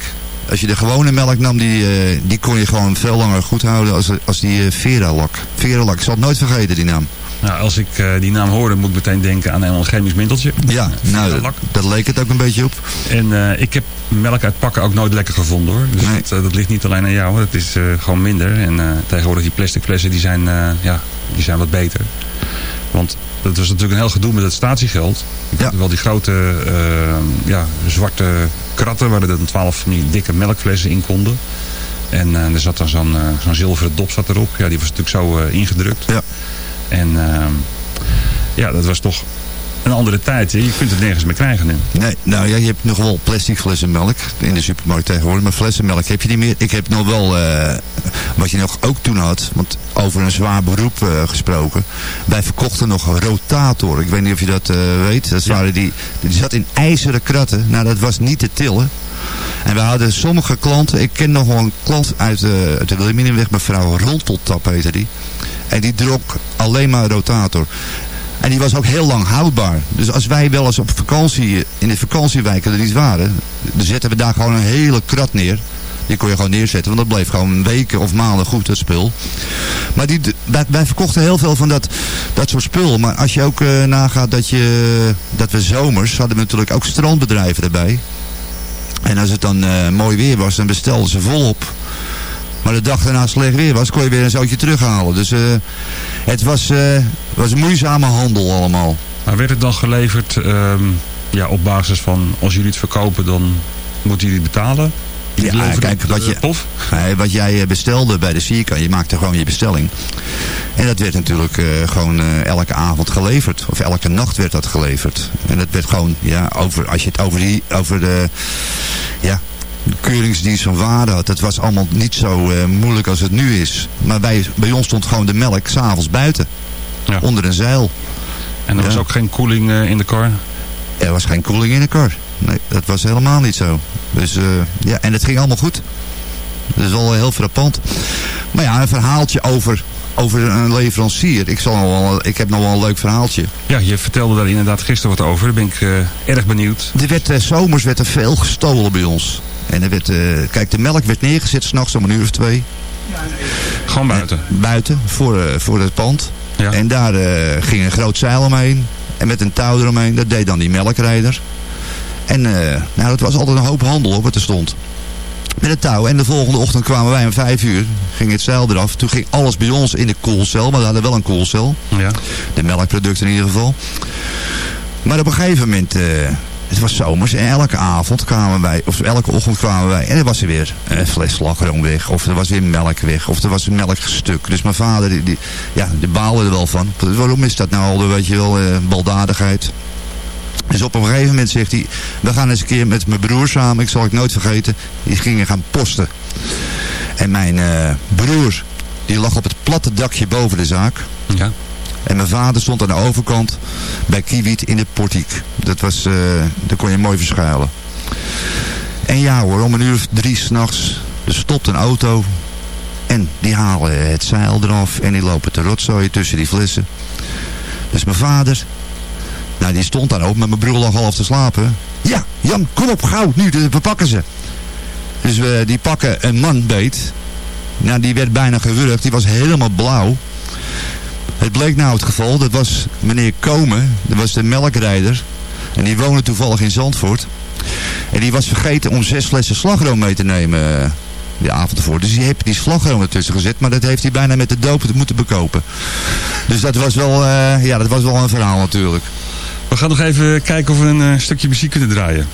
Als je de gewone melk nam, die, die kon je gewoon veel langer goed houden als, als die Vera-lak. Vera-lak, ik zal het nooit vergeten, die naam. Nou, als ik eh, die naam hoor, dan moet ik meteen denken aan een chemisch middeltje. Ja, nou, dat, dat leek het ook een beetje op. En eh, ik heb melk uit pakken ook nooit lekker gevonden hoor. Dus Nee. dat, eh, dat ligt niet alleen aan jou, hoor. het is gewoon minder. En tegenwoordig die plastic flessen, die zijn, ja, die zijn wat beter. Want dat was natuurlijk een heel gedoe met het statiegeld. Ik Ja. had wel die grote ja, zwarte kratten waar er dan twaalf van die dikke melkflessen in konden. En er zat dan zo'n zo'n zilveren dop zat erop. Ja, die was natuurlijk zo ingedrukt. Ja. En ehm, ja, dat was toch een andere tijd. hè. Je kunt het nergens meer krijgen nu. Nee, nou ja, je hebt nog wel plastic flessen melk in de supermarkt tegenwoordig. Maar flessenmelk heb je niet meer. Ik heb nog wel, eh, wat je nog ook toen had, want over een zwaar beroep eh, gesproken. Wij verkochten nog rotator. Ik weet niet of je dat eh, weet. Dat waren die, die zat in ijzeren kratten. Nou, dat was niet te tillen. En we hadden sommige klanten, ik ken nog wel een klant uit, uit de Wilhelminenweg, mevrouw Ronteltap heette die. En die dronk alleen maar rotator. En die was ook heel lang houdbaar. Dus als wij wel eens op vakantie, in de vakantiewijken er niet waren, dan zetten we daar gewoon een hele krat neer. Die kon je gewoon neerzetten, want dat bleef gewoon weken of maanden goed, dat spul. Maar die, wij, wij verkochten heel veel van dat, dat soort spul. Maar als je ook eh, nagaat dat, je, dat we zomers, hadden we natuurlijk ook strandbedrijven erbij. En als het dan eh, mooi weer was, dan bestelden ze volop. Maar de dag daarna slecht weer was, kon je weer een zoutje terughalen. Dus eh, het was, eh, was een moeizame handel allemaal. Maar werd het dan geleverd ehm, ja, op basis van als jullie het verkopen, dan moeten jullie het betalen? Ja, kijk, wat eh, je- wat jij bestelde bij de Sierkan, je maakte gewoon je bestelling. En dat werd natuurlijk gewoon elke avond geleverd. Of elke nacht werd dat geleverd. En dat werd gewoon, ja, over, als je het over, die, over de, ja, keuringsdienst van waarde had. Dat was allemaal niet zo eh, moeilijk als het nu is. Maar bij, bij ons stond gewoon de melk s'avonds buiten. Ja. Onder een zeil. En er was ook geen koeling eh, in de kar? Er was geen koeling in de kar. Nee, dat was helemaal niet zo. Dus, eh, ja, en het ging allemaal goed. Dat is wel heel frappant. Maar ja, een verhaaltje over, over een leverancier. Ik, zal nog wel, ik heb nog wel een leuk verhaaltje. Ja, je vertelde daar inderdaad gisteren wat over. Daar ben ik erg benieuwd. Er werd, zomers werd er veel gestolen bij ons. En er werd, eh, kijk, de melk werd neergezet s'nachts om een uur of twee. Gewoon buiten. Buiten, voor, eh, voor het pand. Ja. En daar eh, ging een groot zeil omheen. En met een touw eromheen. Dat deed dan die melkrijder. En nou, dat was altijd een hoop handel op wat er stond. Met het touw. En de volgende ochtend kwamen wij om vijf uur. Ging het zeil eraf. Toen ging alles bij ons in de koelcel. Maar we hadden wel een koelcel. Ja. De melkproducten in ieder geval. Maar op een gegeven moment... het was zomers en elke avond kwamen wij, of elke ochtend kwamen wij en er was er weer een fles slagroom weg, of er was weer melk weg, of er was een melkstuk. Dus mijn vader, die, ja, die baalde er wel van. Waarom is dat nou al, weet je wel, eh, baldadigheid? Dus op een gegeven moment zegt hij, we gaan eens een keer met mijn broer samen, ik zal het nooit vergeten, die gingen gaan posten. En mijn eh, broer, die lag op het platte dakje boven de zaak. Ja. En mijn vader stond aan de overkant bij Kiewiet in de portiek. Dat was, eh, daar kon je mooi verschuilen. En ja hoor, om een uur of drie s'nachts, er stopt een auto. En die halen het zeil eraf en die lopen te rotzooien tussen die flessen. Dus mijn vader, nou die stond daar ook, maar mijn broer lag half te slapen. Ja, Jan, kom op, gauw, nu, we pakken ze. Dus we, die pakken een man beet. Nou, die werd bijna gewurgd, die was helemaal blauw. Het bleek nou het geval, dat was meneer Komen, dat was de melkrijder. En die woonde toevallig in Zandvoort. En die was vergeten om zes flessen slagroom mee te nemen eh, de avond ervoor. Dus die heeft die slagroom ertussen gezet, maar dat heeft hij bijna met de doop moeten bekopen. Dus dat was wel, eh, ja, dat was wel een verhaal natuurlijk. We gaan nog even kijken of we een eh, stukje muziek kunnen draaien.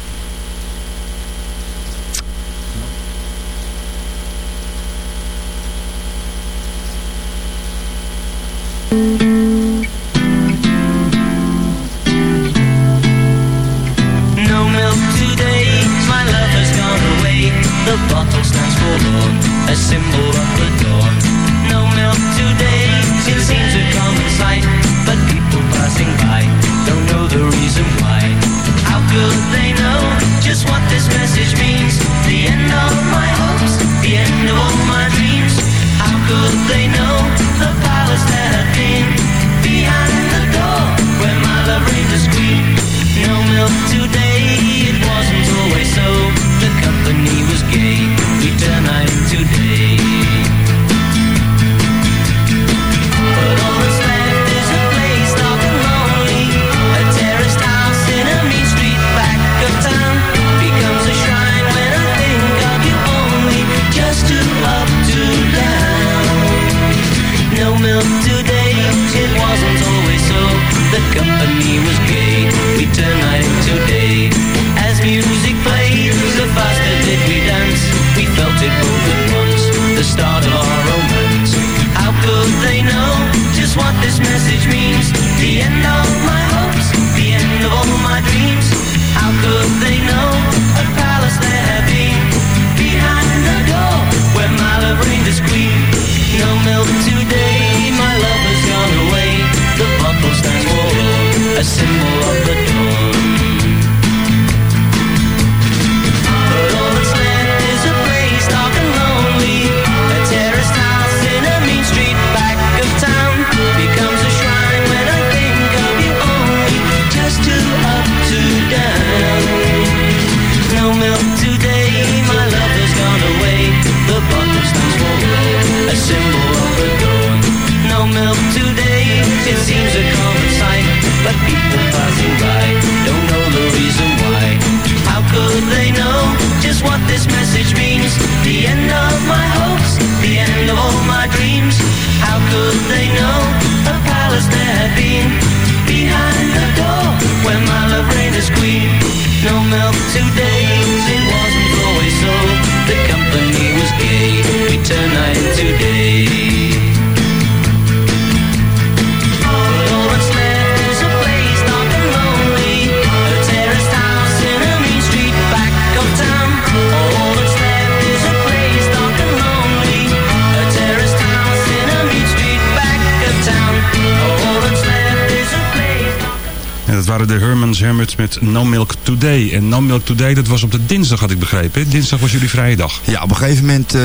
Met No Milk Today. En No Milk Today, dat was op de dinsdag, had ik begrepen. Dinsdag was jullie vrije dag. Ja, op een gegeven moment eh,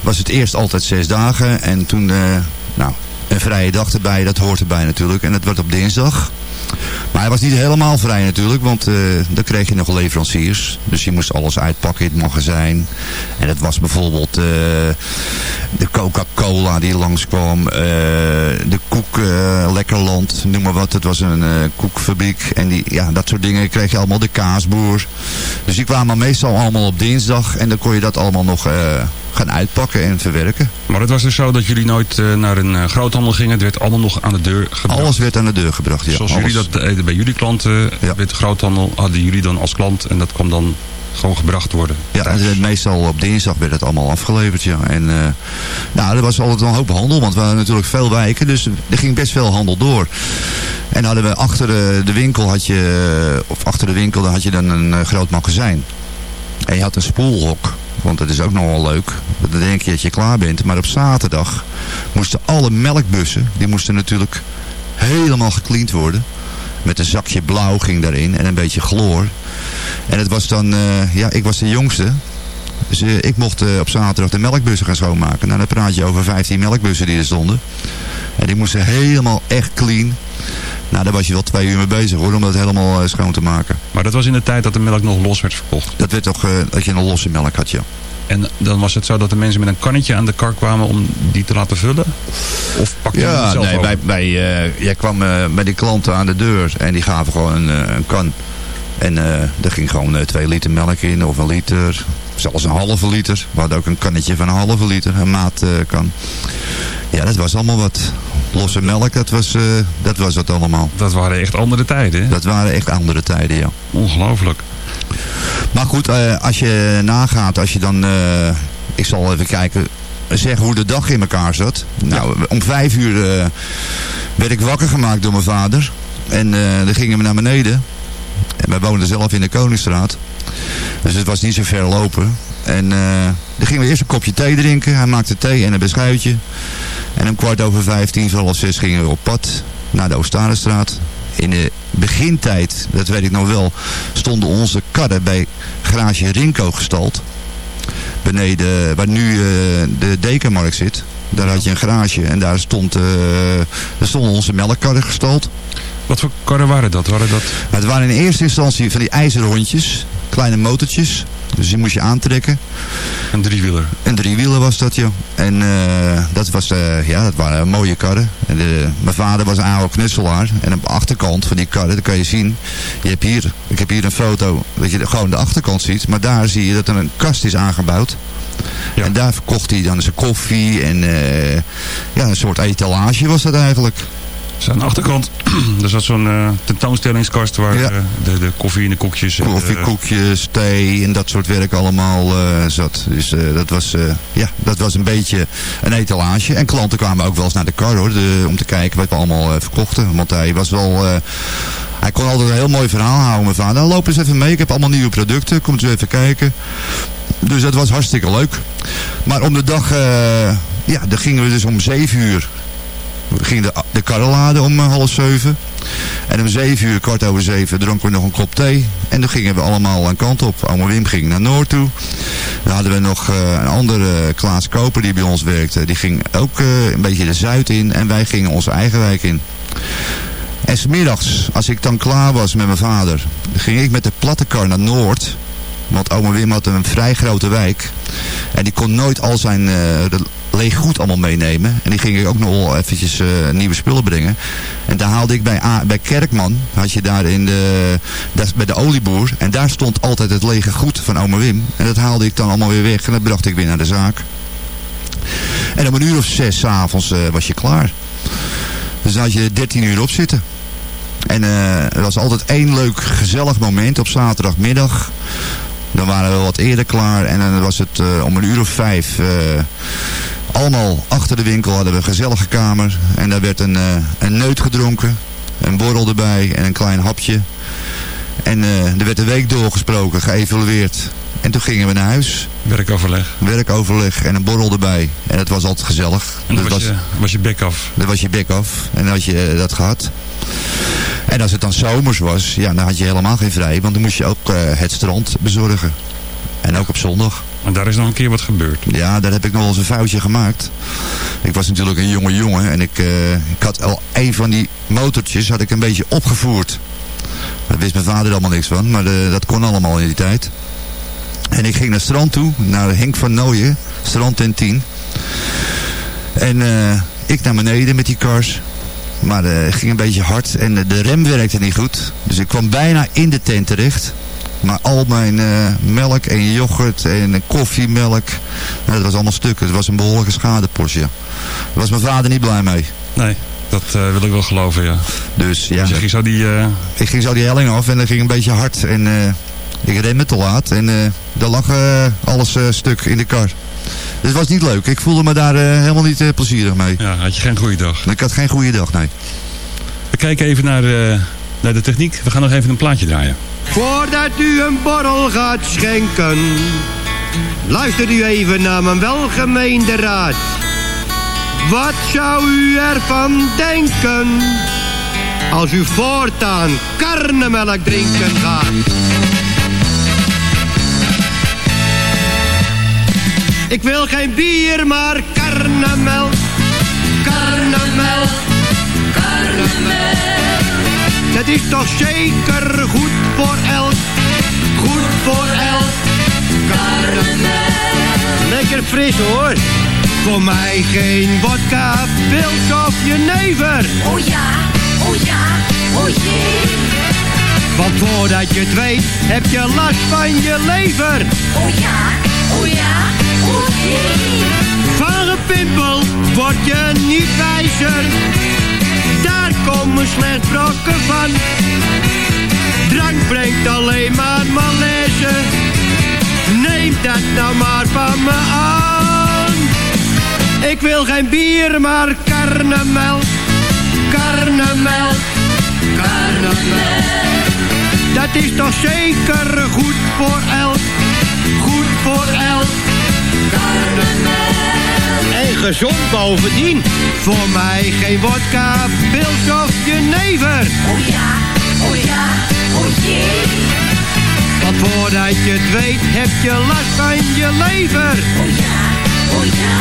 was het eerst altijd zes dagen. En toen, eh, nou, een vrije dag erbij, dat hoort erbij natuurlijk. En dat werd op dinsdag. Maar hij was niet helemaal vrij natuurlijk, want eh, dan kreeg je nog leveranciers. Dus je moest alles uitpakken in het magazijn. En dat was bijvoorbeeld eh, de Coca-Cola die langskwam. eh de koek Lekkerland, noem maar wat. Het was een koekfabriek. En die, ja, dat soort dingen kreeg je allemaal. De kaasboer. Dus die kwamen meestal allemaal op dinsdag. En dan kon je dat allemaal nog gaan uitpakken en verwerken. Maar het was dus zo dat jullie nooit eh, naar een eh, groothandel gingen. Het werd allemaal nog aan de deur gebracht. Alles werd aan de deur gebracht, ja. Zoals alles. jullie dat deden bij jullie klanten, Ja. groothandel, hadden jullie dan als klant. En dat kwam dan gewoon gebracht worden. Ja, meestal op dinsdag werd het allemaal afgeleverd, ja. En eh, nou, er was altijd wel een hoop handel, want we hadden natuurlijk veel wijken, dus er ging best veel handel door. En hadden we achter de, de winkel had je, of achter de winkel, dan had je dan een eh, groot magazijn. En je had een spoelhok, want dat is ook nog wel leuk. Dan denk je dat je klaar bent. Maar op zaterdag moesten alle melkbussen, die moesten natuurlijk helemaal gecleand worden. Met een zakje blauw ging daarin en een beetje chloor. En het was dan, eh, ja, ik was de jongste. Dus eh, ik mocht eh, op zaterdag de melkbussen gaan schoonmaken. Nou, dan praat je over 15 melkbussen die er stonden. En die moesten helemaal echt clean. Nou, daar was je wel twee uur mee bezig hoor, om dat helemaal eh, schoon te maken. Maar dat was in de tijd dat de melk nog los werd verkocht. Dat werd toch, eh, dat je een losse melk had, ja. En dan was het zo dat de mensen met een kannetje aan de kar kwamen om die te laten vullen? Of pakte je Ja, zelf nee, over? bij, bij, eh, jij kwam eh, bij die klanten aan de deur en die gaven gewoon een, een kan. En er ging gewoon twee liter melk in of een liter, zelfs een halve liter. We hadden ook een kannetje van een halve liter, een maat kan. Ja, dat was allemaal wat. Losse melk, dat was, eh, dat was het allemaal. Dat waren echt andere tijden, hè? Dat waren echt andere tijden, ja. Ongelooflijk. Maar goed, eh, als je nagaat, als je dan... eh, ik zal even kijken, zeggen hoe de dag in elkaar zat. Nou, om vijf uur werd ik wakker gemaakt door mijn vader. En dan gingen we naar beneden. En wij woonden zelf in de Koningsstraat. Dus het was niet zo ver lopen. En eh, dan gingen we eerst een kopje thee drinken. Hij maakte thee en een beschuitje. En om kwart over vijftien, half zes gingen we op pad naar de Oostarenstraat. In de begintijd, dat weet ik nog wel, stonden onze karren bij garage Rinko gestald. Beneden, waar nu eh, de Dekenmarkt zit. Daar had je een garage en daar, stond, eh, daar stonden onze melkkarren gestald. Wat voor karren waren dat? Waren dat... Het waren in eerste instantie van die ijzeren hondjes, kleine motortjes. Dus die moest je aantrekken. Een driewieler. Een driewieler was dat, joh. En eh, dat, was, eh, ja, dat waren mooie karren. En de, mijn vader was een oude knutselaar. En op de achterkant van die karren, dat kan je zien. Je hebt hier, ik heb hier een foto dat je gewoon de achterkant ziet. Maar daar zie je dat er een kast is aangebouwd. Ja. En daar verkocht hij dan zijn koffie en eh, ja, een soort etalage was dat eigenlijk. Dus aan de achterkant, er zat zo'n eh, tentoonstellingskast waar Ja. eh, de, de koffie en de koekjes... en, Koffie, eh, koekjes, thee en dat soort werk allemaal zat. Dus dat, was, ja, dat was een beetje een etalage. En klanten kwamen ook wel eens naar de kar hoor, de- om te kijken wat we allemaal verkochten. Want hij was wel... hij kon altijd een heel mooi verhaal houden, mijn vader. Nou, loop eens even mee, ik heb allemaal nieuwe producten, kom eens even kijken. Dus dat was hartstikke leuk. Maar om de dag, ja, dan gingen we dus om zeven uur. We gingen de, de karren laden om eh, half zeven. En om zeven uur, kwart over zeven, dronken we nog een kop thee. En dan gingen we allemaal een kant op. Ome Wim ging naar Noord toe. Dan hadden we nog eh, een andere Klaas Koper die bij ons werkte. Die ging ook eh, een beetje de Zuid in. En wij gingen onze eigen wijk in. En smiddags, als ik dan klaar was met mijn vader, ging ik met de platte kar naar Noord. Want oma Wim had een vrij grote wijk. En die kon nooit al zijn de- leeg goed allemaal meenemen. En die ging ik ook nog wel eventjes eh, nieuwe spullen brengen. En daar haalde ik bij, bij Kerkman, had je daar in de, bij de olieboer. En daar stond altijd het lege goed van oma Wim. En dat haalde ik dan allemaal weer weg. En dat bracht ik weer naar de zaak. En om een uur of zes 's avonds eh, was je klaar. Dus dan had je 13 uur op zitten. En eh, er was altijd één leuk gezellig moment op zaterdagmiddag. Dan waren we wat eerder klaar en dan was het om een uur of vijf. Allemaal achter de winkel hadden we een gezellige kamer. En daar werd een, eh, een neut gedronken. Een borrel erbij en een klein hapje. En eh, er werd de week doorgesproken, geëvalueerd. En toen gingen we naar huis. Werkoverleg. Werkoverleg en een borrel erbij. En het was altijd gezellig. En dan Dat was, je, was je bek af. dan was je bek af. En dan had je eh, dat gehad. En als het dan zomers was, ja, dan had je helemaal geen vrij. Want dan moest je ook het strand bezorgen. En ook op zondag. En daar is nog een keer wat gebeurd. Ja, daar heb ik nog eens een foutje gemaakt. Ik was natuurlijk een jonge jongen en ik, eh, ik had al een van die motortjes had ik een beetje opgevoerd. Daar wist mijn vader allemaal niks van, maar eh, dat kon allemaal in die tijd. En ik ging naar het strand toe, naar Henk van Nooyen, strand ten 10. En eh, ik naar beneden met die cars. Maar het ging een beetje hard en de rem werkte niet goed. Dus ik kwam bijna in de tent terecht. Maar al mijn eh, melk en yoghurt en koffiemelk, nou, dat was allemaal stuk. Het was een behoorlijke schadepost, ja. Daar was mijn vader niet blij mee. Nee, dat eh, wil ik wel geloven, ja. Dus ja, Zeg je zo die... ik ging zo die helling af en dat ging een beetje hard. En eh, ik remde te laat en daar lag alles stuk in de kar. Dus het was niet leuk. Ik voelde me daar helemaal niet plezierig mee. ja, had je geen goede dag. Ik had geen goede dag, nee. We kijken even naar, naar de techniek. We gaan nog even een plaatje draaien. Voordat u een borrel gaat schenken, luistert u even naar mijn welgemeende raad. Wat zou u ervan denken, als u voortaan karnemelk drinken gaat? Ik wil geen bier, maar karnemelk, karnemelk. Dat is toch zeker goed voor elk, goed voor elk karamel. Lekker fris hoor. Voor mij geen vodka, pils of jenever. Oh ja, oh ja, oh jee. Want voordat je het weet, heb je last van je lever. Oh ja, oh ja, oh jee. Van gepimpel word je niet wijzer. Daar komen slecht brokken van. Drank brengt alleen maar malaise. Neem dat nou maar van me aan. Ik wil geen bier, maar karnemelk. Karnemelk. Karnemelk. Dat is toch zeker goed voor elk. Goed voor elk. En gezond bovendien. Voor mij geen wodka, pils of jenever. Oh ja, oh ja, oh jee. Want voordat je het weet, heb je last van je lever. Oh ja, oh ja,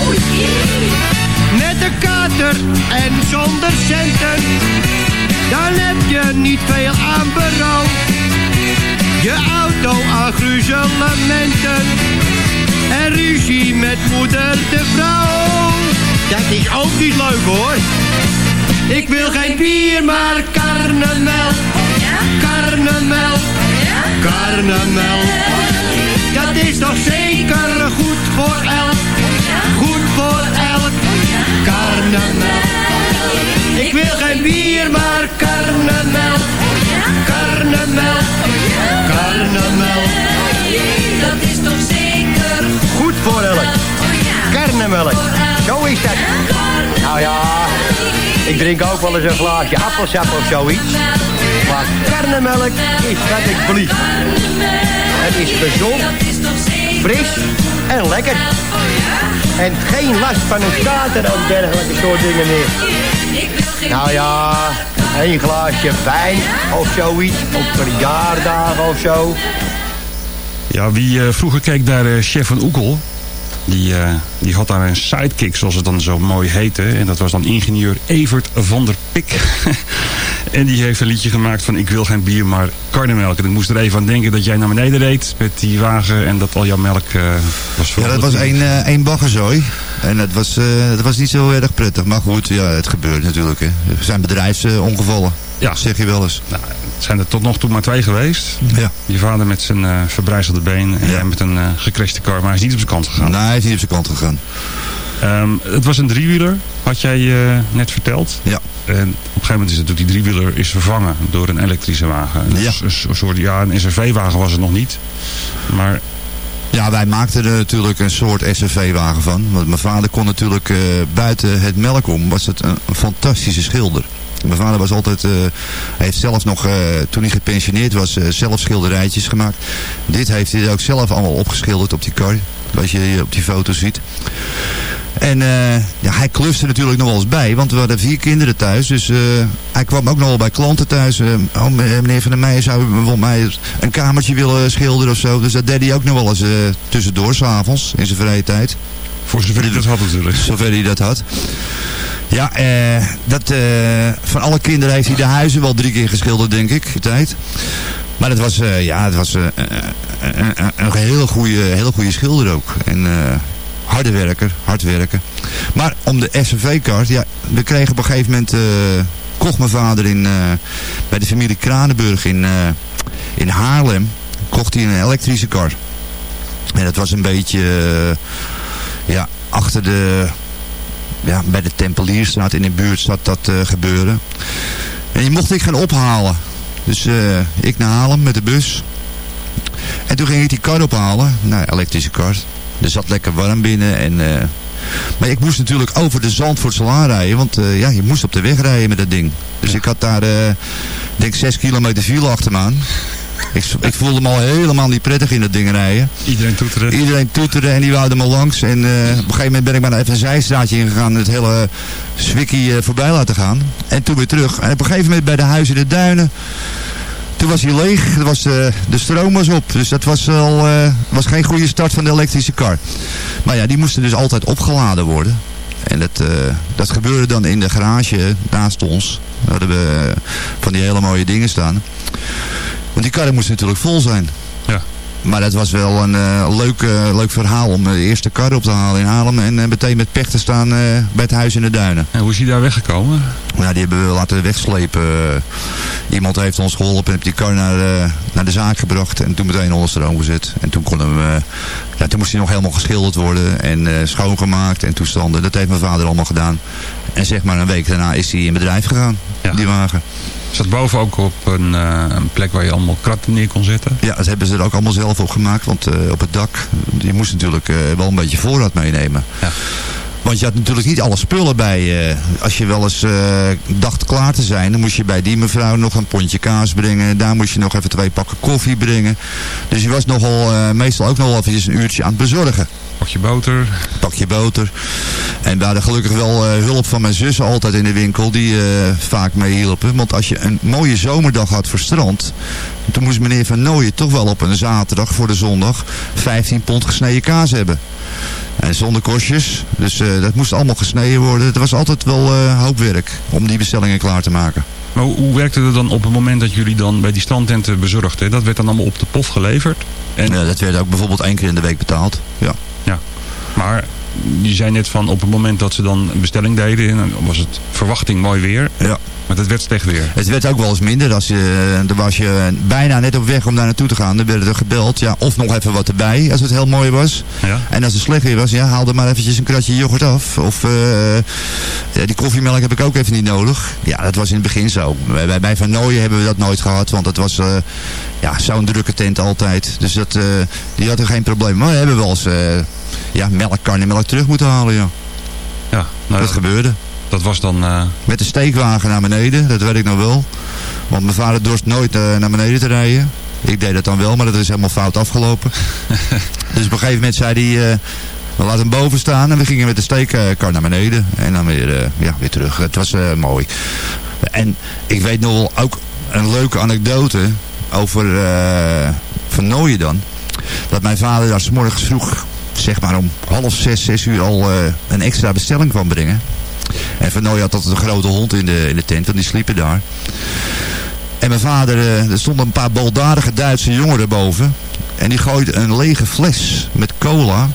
oh jee. Met een kater en zonder centen. Dan heb je niet veel aan berouw. Je auto aan gruzelementen. En ruzie met moeder de vrouw. Dat is ook niet leuk hoor. Ik wil geen bier, maar karnemelk. Oh ja, Karnemelk. Dat is toch zeker goed voor elk. Goed voor elk. Karnemelk. Ik wil geen bier, maar karnemelk. Karnemelk. Karnemelk. Zo is dat. Nou ja, ik drink ook wel eens een glaasje appelsap of zoiets. Maar karnemelk is wat ik verlies. Het is gezond, fris en lekker. En geen last van een kater of dergelijke soort dingen meer. Nou ja, een glaasje wijn of zoiets. Op verjaardagen of zo. Ja, wie eh, vroeger keek naar eh, Chef van Oekel... Die, eh, die had daar een sidekick, zoals het dan zo mooi heette. En dat was dan ingenieur Evert van der Pik. en die heeft een liedje gemaakt van... Ik wil geen bier, maar karnemelk. En ik moest er even aan denken dat jij naar beneden reed met die wagen... en dat al jouw melk eh, was Ja, veranderd. dat was één, eh, één baggerzooi. En dat was, eh, dat was niet zo erg prettig. Maar goed, ja, het gebeurt natuurlijk. Hè. Er zijn bedrijfsongevallen. Ja. Zeg je wel eens. Nou, het zijn er tot nog toe maar twee geweest. Ja. Je vader met zijn verbrijzelde been en Ja. jij met een eh gecrashte kar. Maar hij is niet op zijn kant gegaan. Nee, hij is niet op zijn kant gegaan. Ehm, het was een driewieler, had jij eh, net verteld. Ja. En op een gegeven moment is het natuurlijk die driewieler is vervangen door een elektrische wagen. Een, Ja. een soort, ja, een SRV-wagen was het nog niet. Maar Ja, wij maakten er natuurlijk een soort SUV-wagen van. Want mijn vader kon natuurlijk eh, buiten het melk om, was het een, fantastische schilder. Mijn vader was altijd, eh, hij heeft zelf nog, toen hij gepensioneerd was, zelf schilderijtjes gemaakt. Dit heeft hij ook zelf allemaal opgeschilderd op die kar. Wat je hier op die foto ziet. En eh, ja, hij kluste natuurlijk nog wel eens bij, want we hadden vier kinderen thuis. Dus eh, hij kwam ook nog wel bij klanten thuis. Eh, oh, meneer Van der Meijer zou bijvoorbeeld mij een kamertje willen schilderen of zo. Dus dat deed hij ook nog wel eens tussendoor, s'avonds, in zijn vrije tijd. Voor zover hij dat had natuurlijk. Zover hij dat had. Ja, dat, van alle kinderen heeft hij de huizen wel drie keer geschilderd, denk ik, tijd. Maar het was, ja, het was een heel goede, hele goede schilder ook. En harde werker, hard werken. Maar om de SUV-kaart, ja, we kregen op een gegeven moment... eh, kocht mijn vader in, eh, bij de familie Kranenburg in, eh, in Haarlem... kocht hij een elektrische kar. En dat was een beetje... ja, achter de ja, bij de Tempelierstraat in de buurt zat dat gebeuren. En die mocht ik gaan ophalen. Dus ik naar Haarlem met de bus. En toen ging ik die kar ophalen. Nou, elektrische kar. Er zat lekker warm binnen. En, eh, maar ik moest natuurlijk over de Zandvoortselaan rijden. Want eh, ja, je moest op de weg rijden met dat ding. Dus ik had daar, eh denk 6 kilometer file achter me aan. Ik, ik voelde me al helemaal niet prettig in dat ding rijden. Iedereen toeteren. Iedereen toeterde en die wou er maar langs. En op een gegeven moment ben ik maar even een zijstraatje ingegaan. En het hele swikkie eh, voorbij laten gaan. En toen weer terug. En op een gegeven moment bij de huizen in de duinen. Toen was hij leeg. Was, eh, de stroom was op. Dus dat was, al, eh, was geen goede start van de elektrische kar. Maar ja, die moesten dus altijd opgeladen worden. En dat, eh, dat gebeurde dan in de garage naast ons. Daar hadden we van die hele mooie dingen staan. Want die karren moesten natuurlijk vol zijn. Ja. Maar dat was wel een eh, leuk, eh, leuk verhaal om de eerste kar op te halen in Haarlem. En eh, meteen met pech te staan eh, bij het huis in de duinen. En hoe is hij daar weggekomen? Ja, die hebben we laten wegslepen. Eh, iemand heeft ons geholpen en heeft die kar naar, eh, naar de zaak gebracht. En toen meteen onder stroom gezet. En toen, we, eh, ja, toen moest hij nog helemaal geschilderd worden en eh, schoongemaakt en toestanden. Dat heeft mijn vader allemaal gedaan. En zeg maar een week daarna is hij in bedrijf gegaan, Ja. die wagen. Zat boven ook op een, eh, een plek waar je allemaal kratten neer kon zetten? Ja, dat hebben ze er ook allemaal zelf op gemaakt. Want eh, op het dak, je moest natuurlijk eh, wel een beetje voorraad meenemen. Ja. Want je had natuurlijk niet alle spullen bij je. Als je wel eens eh, dacht klaar te zijn, dan moest je bij die mevrouw nog een pondje kaas brengen. Daar moest je nog even twee pakken koffie brengen. Dus je was nogal, eh, meestal ook nog wel eventjes een uurtje aan het bezorgen. Pakje boter. Pakje boter. En we hadden gelukkig wel eh, hulp van mijn zussen altijd in de winkel, die vaak meehielpen. Want als je een mooie zomerdag had voor strand, toen moest meneer Van Nooyen toch wel op een zaterdag voor de zondag 15 pond gesneden kaas hebben. En zonder kostjes. Dus eh, dat moest allemaal gesneden worden. Het was altijd wel eh, hoop werk om die bestellingen klaar te maken. Maar hoe, hoe werkte het dan op het moment dat jullie dan bij die standtenten bezorgden? Dat werd dan allemaal op de pof geleverd? En, Ja, dat werd ook bijvoorbeeld één keer in de week betaald. Ja. ja. Maar je zei net van op het moment dat ze dan een bestelling deden, dan was het verwachting mooi weer. Ja. Maar het werd slecht weer. Het werd ook wel eens minder. Als je, dan was je bijna net op weg om daar naartoe te gaan. Dan werd er gebeld. Ja, of nog even wat erbij als het heel mooi was. Ja. En als het slecht weer was, ja, haal er maar eventjes een kratje yoghurt af. Of eh, ja, die koffiemelk heb ik ook even niet nodig. Ja, dat was in het begin zo. Bij, bij- Van Nooyen hebben we dat nooit gehad. Want het was eh, ja, zo'n drukke tent altijd. Dus dat, eh, die hadden geen probleem. Maar we hebben wel eens eh ja, melk, karnemelk terug moeten halen. Ja. Ja, nou, Dat gebeurde. dat was dan... eh, Met de steekwagen naar beneden, dat weet ik nog wel. Want mijn vader dorst nooit eh, naar beneden te rijden. Ik deed dat dan wel, maar dat is helemaal fout afgelopen. dus op een gegeven moment zei hij, eh, we laten hem boven staan. En we gingen met de steekkar naar beneden. En dan weer, ja, weer terug. Het was mooi. En ik weet nog wel ook een leuke anekdote over Van Nooyen dan. Dat mijn vader daar 's morgens vroeg, zeg maar om half zes, zes uur al eh, een extra bestelling kwam brengen. En Van Nooy had altijd een grote hond in de, in de tent, want die sliepen daar. En mijn vader, eh, er stonden een paar baldadige Duitse jongeren boven. En die gooide een lege fles met cola,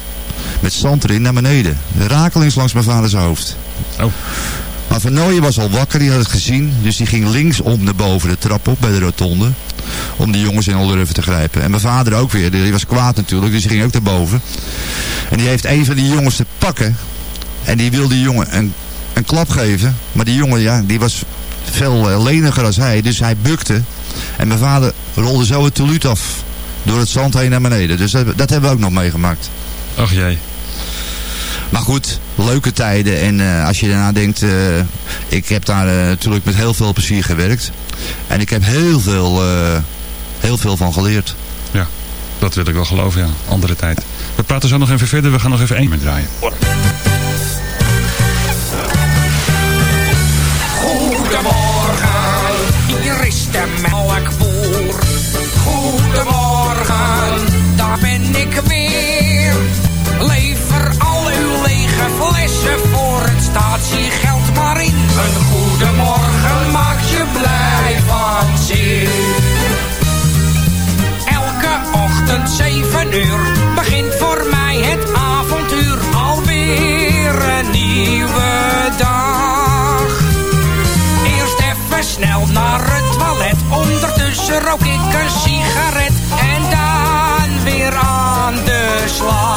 met zand erin, naar beneden. Rakelings langs mijn vaders hoofd. Oh. Maar Van Nooyen was al wakker, die had het gezien. Dus die ging linksom naar boven de trap op bij de rotonde. Om die jongens in durven te grijpen. En mijn vader ook weer. Die was kwaad natuurlijk, dus die ging ook naar boven. En die heeft een van die jongens te pakken. En die wilde die jongen een, een klap geven. Maar die jongen, ja, die was veel eh, leniger als hij. Dus hij bukte. En mijn vader rolde zo het teluut af. Door het zand heen naar beneden. Dus dat, dat hebben we ook nog meegemaakt. ach jee. Maar goed, leuke tijden. En eh, als je daarna denkt, eh, ik heb daar eh, natuurlijk met heel veel plezier gewerkt. En ik heb heel veel, heel veel van geleerd. Ja, dat wil ik wel geloven, ja. Andere tijd. We praten zo nog even verder. We gaan nog even één minuut draaien. Goedemorgen, hier is de melkboer geld maar in. Een goede morgen maakt je blij van zin. Elke ochtend zeven uur begint voor mij het avontuur. Alweer een nieuwe dag. Eerst even snel naar het toilet. Ondertussen rook ik een sigaret en dan weer aan de slag.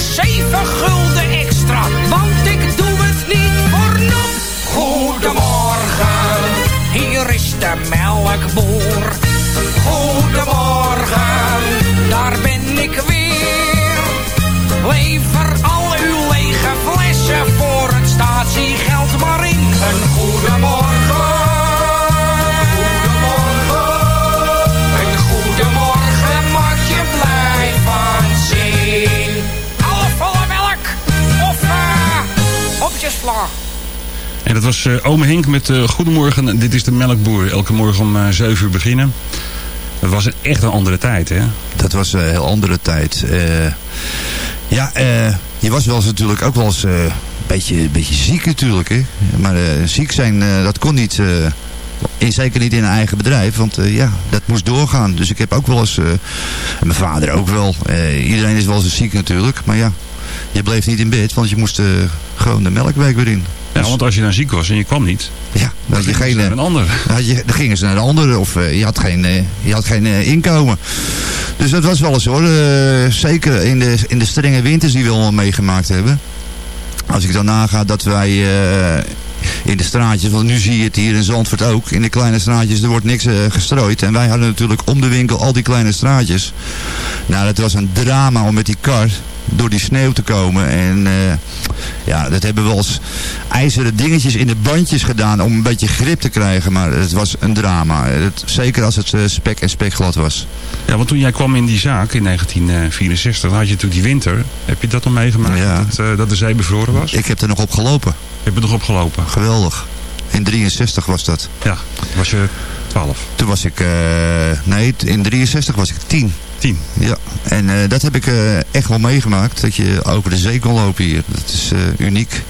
voor zeven gulden. En dat was eh ome Henk met eh, Goedemorgen, dit is de melkboer. Elke morgen om eh 7 uur beginnen. Het was echt een andere tijd, hè? Dat was een heel andere tijd. Ja, je was wel eens natuurlijk ook wel eens een beetje, beetje ziek natuurlijk. Hè? Maar ziek zijn, dat kon niet. in, zeker niet in een eigen bedrijf. Want ja, dat moest doorgaan. Dus ik heb ook wel eens... en mijn vader ook wel. iedereen is wel eens ziek natuurlijk. Maar ja, je bleef niet in bed. Want je moest gewoon de melkweek weer in. Ja, want als je dan ziek was en je kwam niet, Ja, dan je gingen ze geen... naar eh, een ander. had je, dan gingen ze naar de andere of eh, je had geen, eh, je had geen inkomen. Dus dat was wel eens hoor. zeker in de, in de strenge winters die we allemaal meegemaakt hebben. Als ik dan naga dat wij in de straatjes, want nu zie je het hier in Zandvoort ook. In de kleine straatjes, er wordt niks gestrooid. En wij hadden natuurlijk om de winkel al die kleine straatjes. Nou, dat was een drama om met die kar door die sneeuw te komen. En eh, ja, dat hebben we eens ijzeren dingetjes in de bandjes gedaan om een beetje grip te krijgen. Maar het was een drama. Het, zeker als het eh, spek en spekglad was. Ja, want toen jij kwam in die zaak in 1964, dan had je natuurlijk die winter. Heb je dat dan meegemaakt? Ja. Dat, eh, dat de zee bevroren was? Ik heb er nog op gelopen. Heb je erop gelopen? Geweldig. In 63 was dat. Ja, was je 12. Toen was ik, eh, nee, in 63 was ik 10. 10. Ja, en eh, dat heb ik eh, echt wel meegemaakt. Dat je over de zee kon lopen hier. Dat is uniek.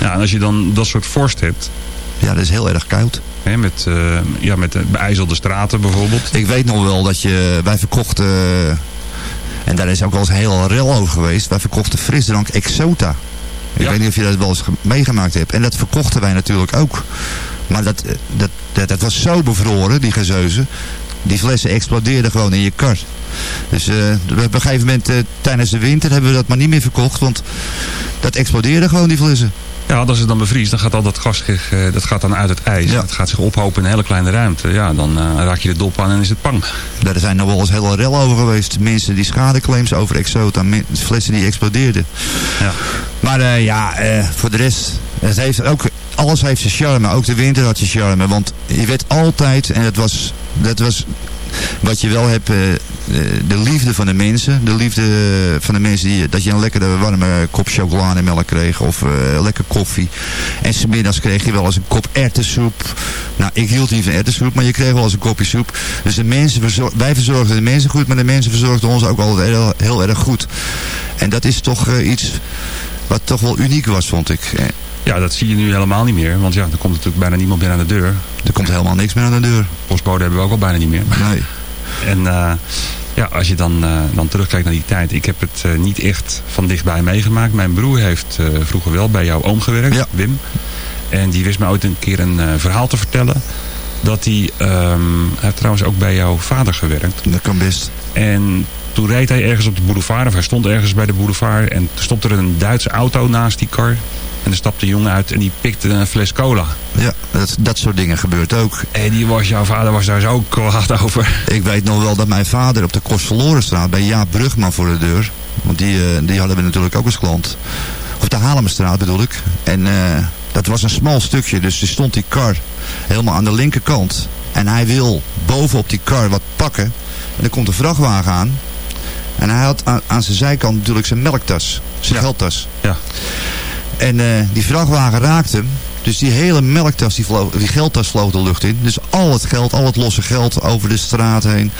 Ja, en als je dan dat soort vorst hebt, Ja, dat is heel erg koud. hè, met, ja, met eh, beijzelde straten bijvoorbeeld. Ik weet nog wel dat je, wij verkochten, en daar is ook wel eens heel rel over geweest. Wij verkochten frisdrank Exota. Ik Ja. weet niet of je dat wel eens ge- meegemaakt hebt. En dat verkochten wij natuurlijk ook. Maar dat, dat, dat, dat was zo bevroren, die gezeuzen. Die flessen explodeerden gewoon in je kar. Dus eh, op een gegeven moment eh, tijdens de winter hebben we dat maar niet meer verkocht. Want dat explodeerde gewoon, die flessen. Ja, als het dan bevriest, dan gaat al dat gas zich, eh, dat gaat dan uit het ijs. Ja. Dat gaat zich ophopen in een hele kleine ruimte. Ja, dan raak je de dop aan en is het pang. Daar zijn nog wel eens hele rel over geweest. Mensen die schadeclaims over Exota. Flessen die explodeerden. Ja. Maar ja, voor de rest, het heeft ook, alles heeft zijn charme. Ook de winter had zijn charme. Want je werd altijd, en dat was, dat was wat je wel hebt, eh, eh, de liefde van de mensen. De liefde van de mensen, die, dat je een lekkere warme kop chocolademelk kreeg. Of eh, lekker koffie. En smiddags kreeg je wel eens een kop erwtensoep. Nou, ik hield niet van erwtensoep, maar je kreeg wel eens een kopje soep. Dus de mensen wij verzorgden de mensen goed, maar de mensen verzorgden ons ook altijd heel, erg goed. En dat is toch iets wat toch wel uniek was, vond ik. Ja, dat zie je nu helemaal niet meer. Want ja, er komt natuurlijk bijna niemand meer aan de deur. Er komt helemaal niks meer aan de deur. Postbode hebben we ook al bijna niet meer. Nee. En eh, ja, als je dan, eh, dan terugkijkt naar die tijd. Ik heb het eh, niet echt van dichtbij meegemaakt. Mijn broer heeft vroeger wel bij jouw oom gewerkt, Ja. Wim. En die wist me ooit een keer een verhaal te vertellen. Dat hij, ehm, hij heeft trouwens ook bij jouw vader gewerkt. Dat kan best. En toen reed hij ergens op de boulevard. Of hij stond ergens bij de boulevard. En toen stopte er een Duitse auto naast die kar. En er stapte een jongen uit en die pikte een fles cola. Ja, dat, dat soort dingen gebeurt ook. En die was, jouw vader was daar zo kwaad over. Ik weet nog wel dat mijn vader op de Kostverlorenstraat bij Jaap Brugman voor de deur. Want die, eh, die hadden we natuurlijk ook als klant. Of de Haarlemmerstraat bedoel ik. En eh, dat was een smal stukje. Dus er stond die kar helemaal aan de linkerkant. En hij wil bovenop die kar wat pakken. En er komt een vrachtwagen aan. En hij had aan, aan zijn zijkant natuurlijk zijn melktas. Zijn geldtas. Ja. En eh, die vrachtwagen raakte hem. Dus die hele melktas, die, vloog, die geldtas vloog de lucht in. Dus al het geld, al het losse geld over de straat heen.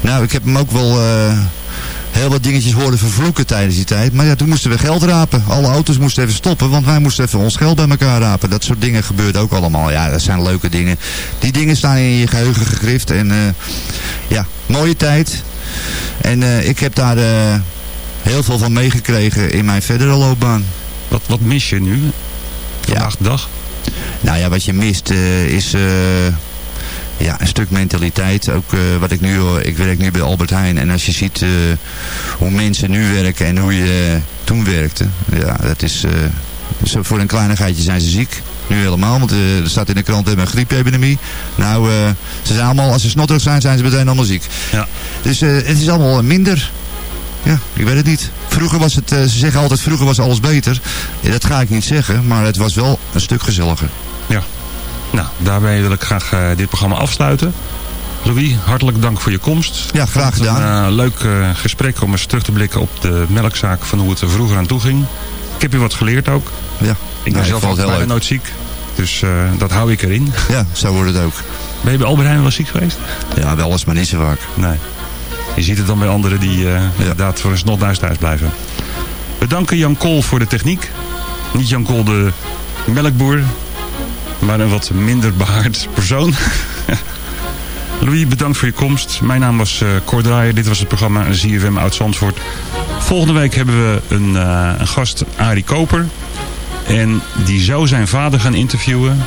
Nou, ik heb hem ook wel eh, heel wat dingetjes horen vervloeken tijdens die tijd. Maar ja, toen moesten we geld rapen. Alle auto's moesten even stoppen, want wij moesten even ons geld bij elkaar rapen. Dat soort dingen gebeurt ook allemaal. Ja, dat zijn leuke dingen. Die dingen staan in je geheugen gegrift. En eh, ja, mooie tijd. En eh, ik heb daar eh, heel veel van meegekregen in mijn verdere loopbaan. Wat, wat mis je nu? Vandaag de dag? Nou ja, wat je mist eh, is ja, een stuk mentaliteit. Ook wat ik nu hoor, ik werk nu bij Albert Heijn. En als je ziet hoe mensen nu werken en hoe je toen werkte. Ja, dat is, voor een kleinigheidje zijn ze ziek. Nu helemaal, want eh, er staat in de krant we hebben een griepepidemie. Nou, eh, ze zijn allemaal, als ze snotterig zijn, zijn ze meteen allemaal ziek. Ja. Dus eh, het is allemaal minder. Ja, ik weet het niet. Vroeger was het, ze zeggen altijd vroeger was alles beter. Ja, dat ga ik niet zeggen, maar het was wel een stuk gezelliger. Ja. Nou, daarbij wil ik graag dit programma afsluiten. Louis, hartelijk dank voor je komst. Ja, graag gedaan. Een leuk eh, gesprek om eens terug te blikken op de melkzaak van hoe het er vroeger aan toe ging. Ik heb je wat geleerd ook. Ja, Ik ben Nee, zelf heel bijna nooit ziek. Dus eh, dat hou ik erin. Ja, zo wordt het ook. Ben je bij Albert Heijn wel ziek geweest? Ja, wel eens, maar niet zo vaak. Nee. Je ziet het dan bij anderen die eh, inderdaad voor een snotneus thuis blijven. We danken Jan Kool voor de techniek. Niet Jan Kool de melkboer, maar een wat minder behaard persoon. Louis, bedankt voor je komst. Mijn naam was eh Cor Draaier. Dit was het programma ZFM Oud Zandvoort. Volgende week hebben we een, eh, een gast, Arie Koper. En die zou zijn vader gaan interviewen.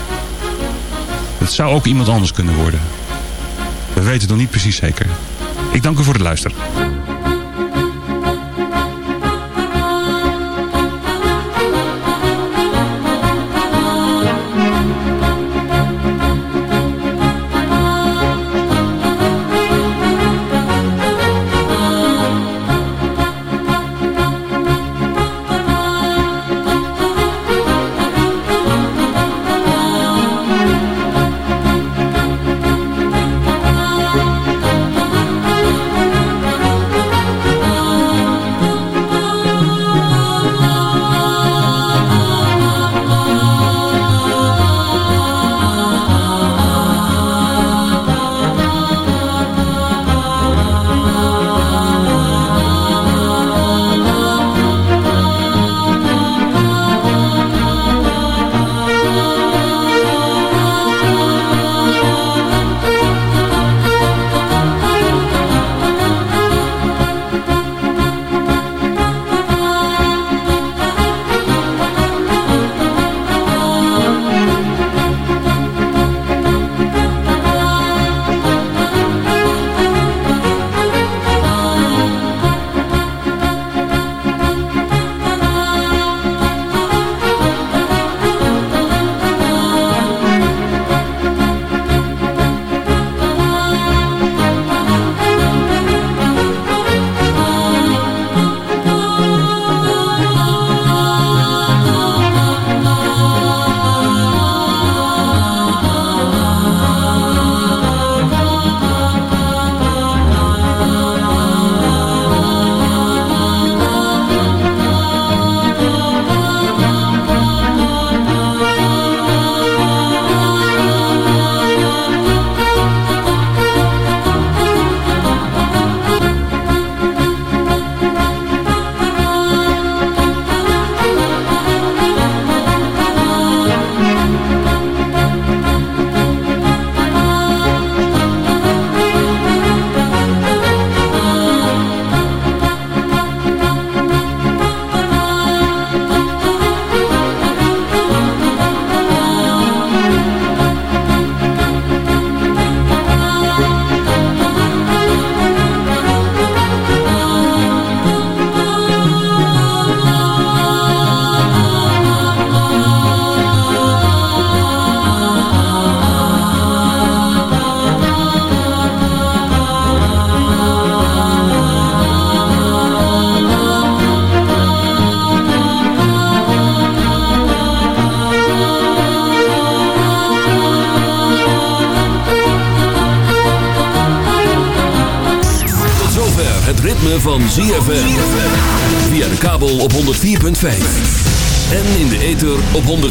Het zou ook iemand anders kunnen worden. We weten het nog niet precies zeker. Ik dank u voor het luisteren.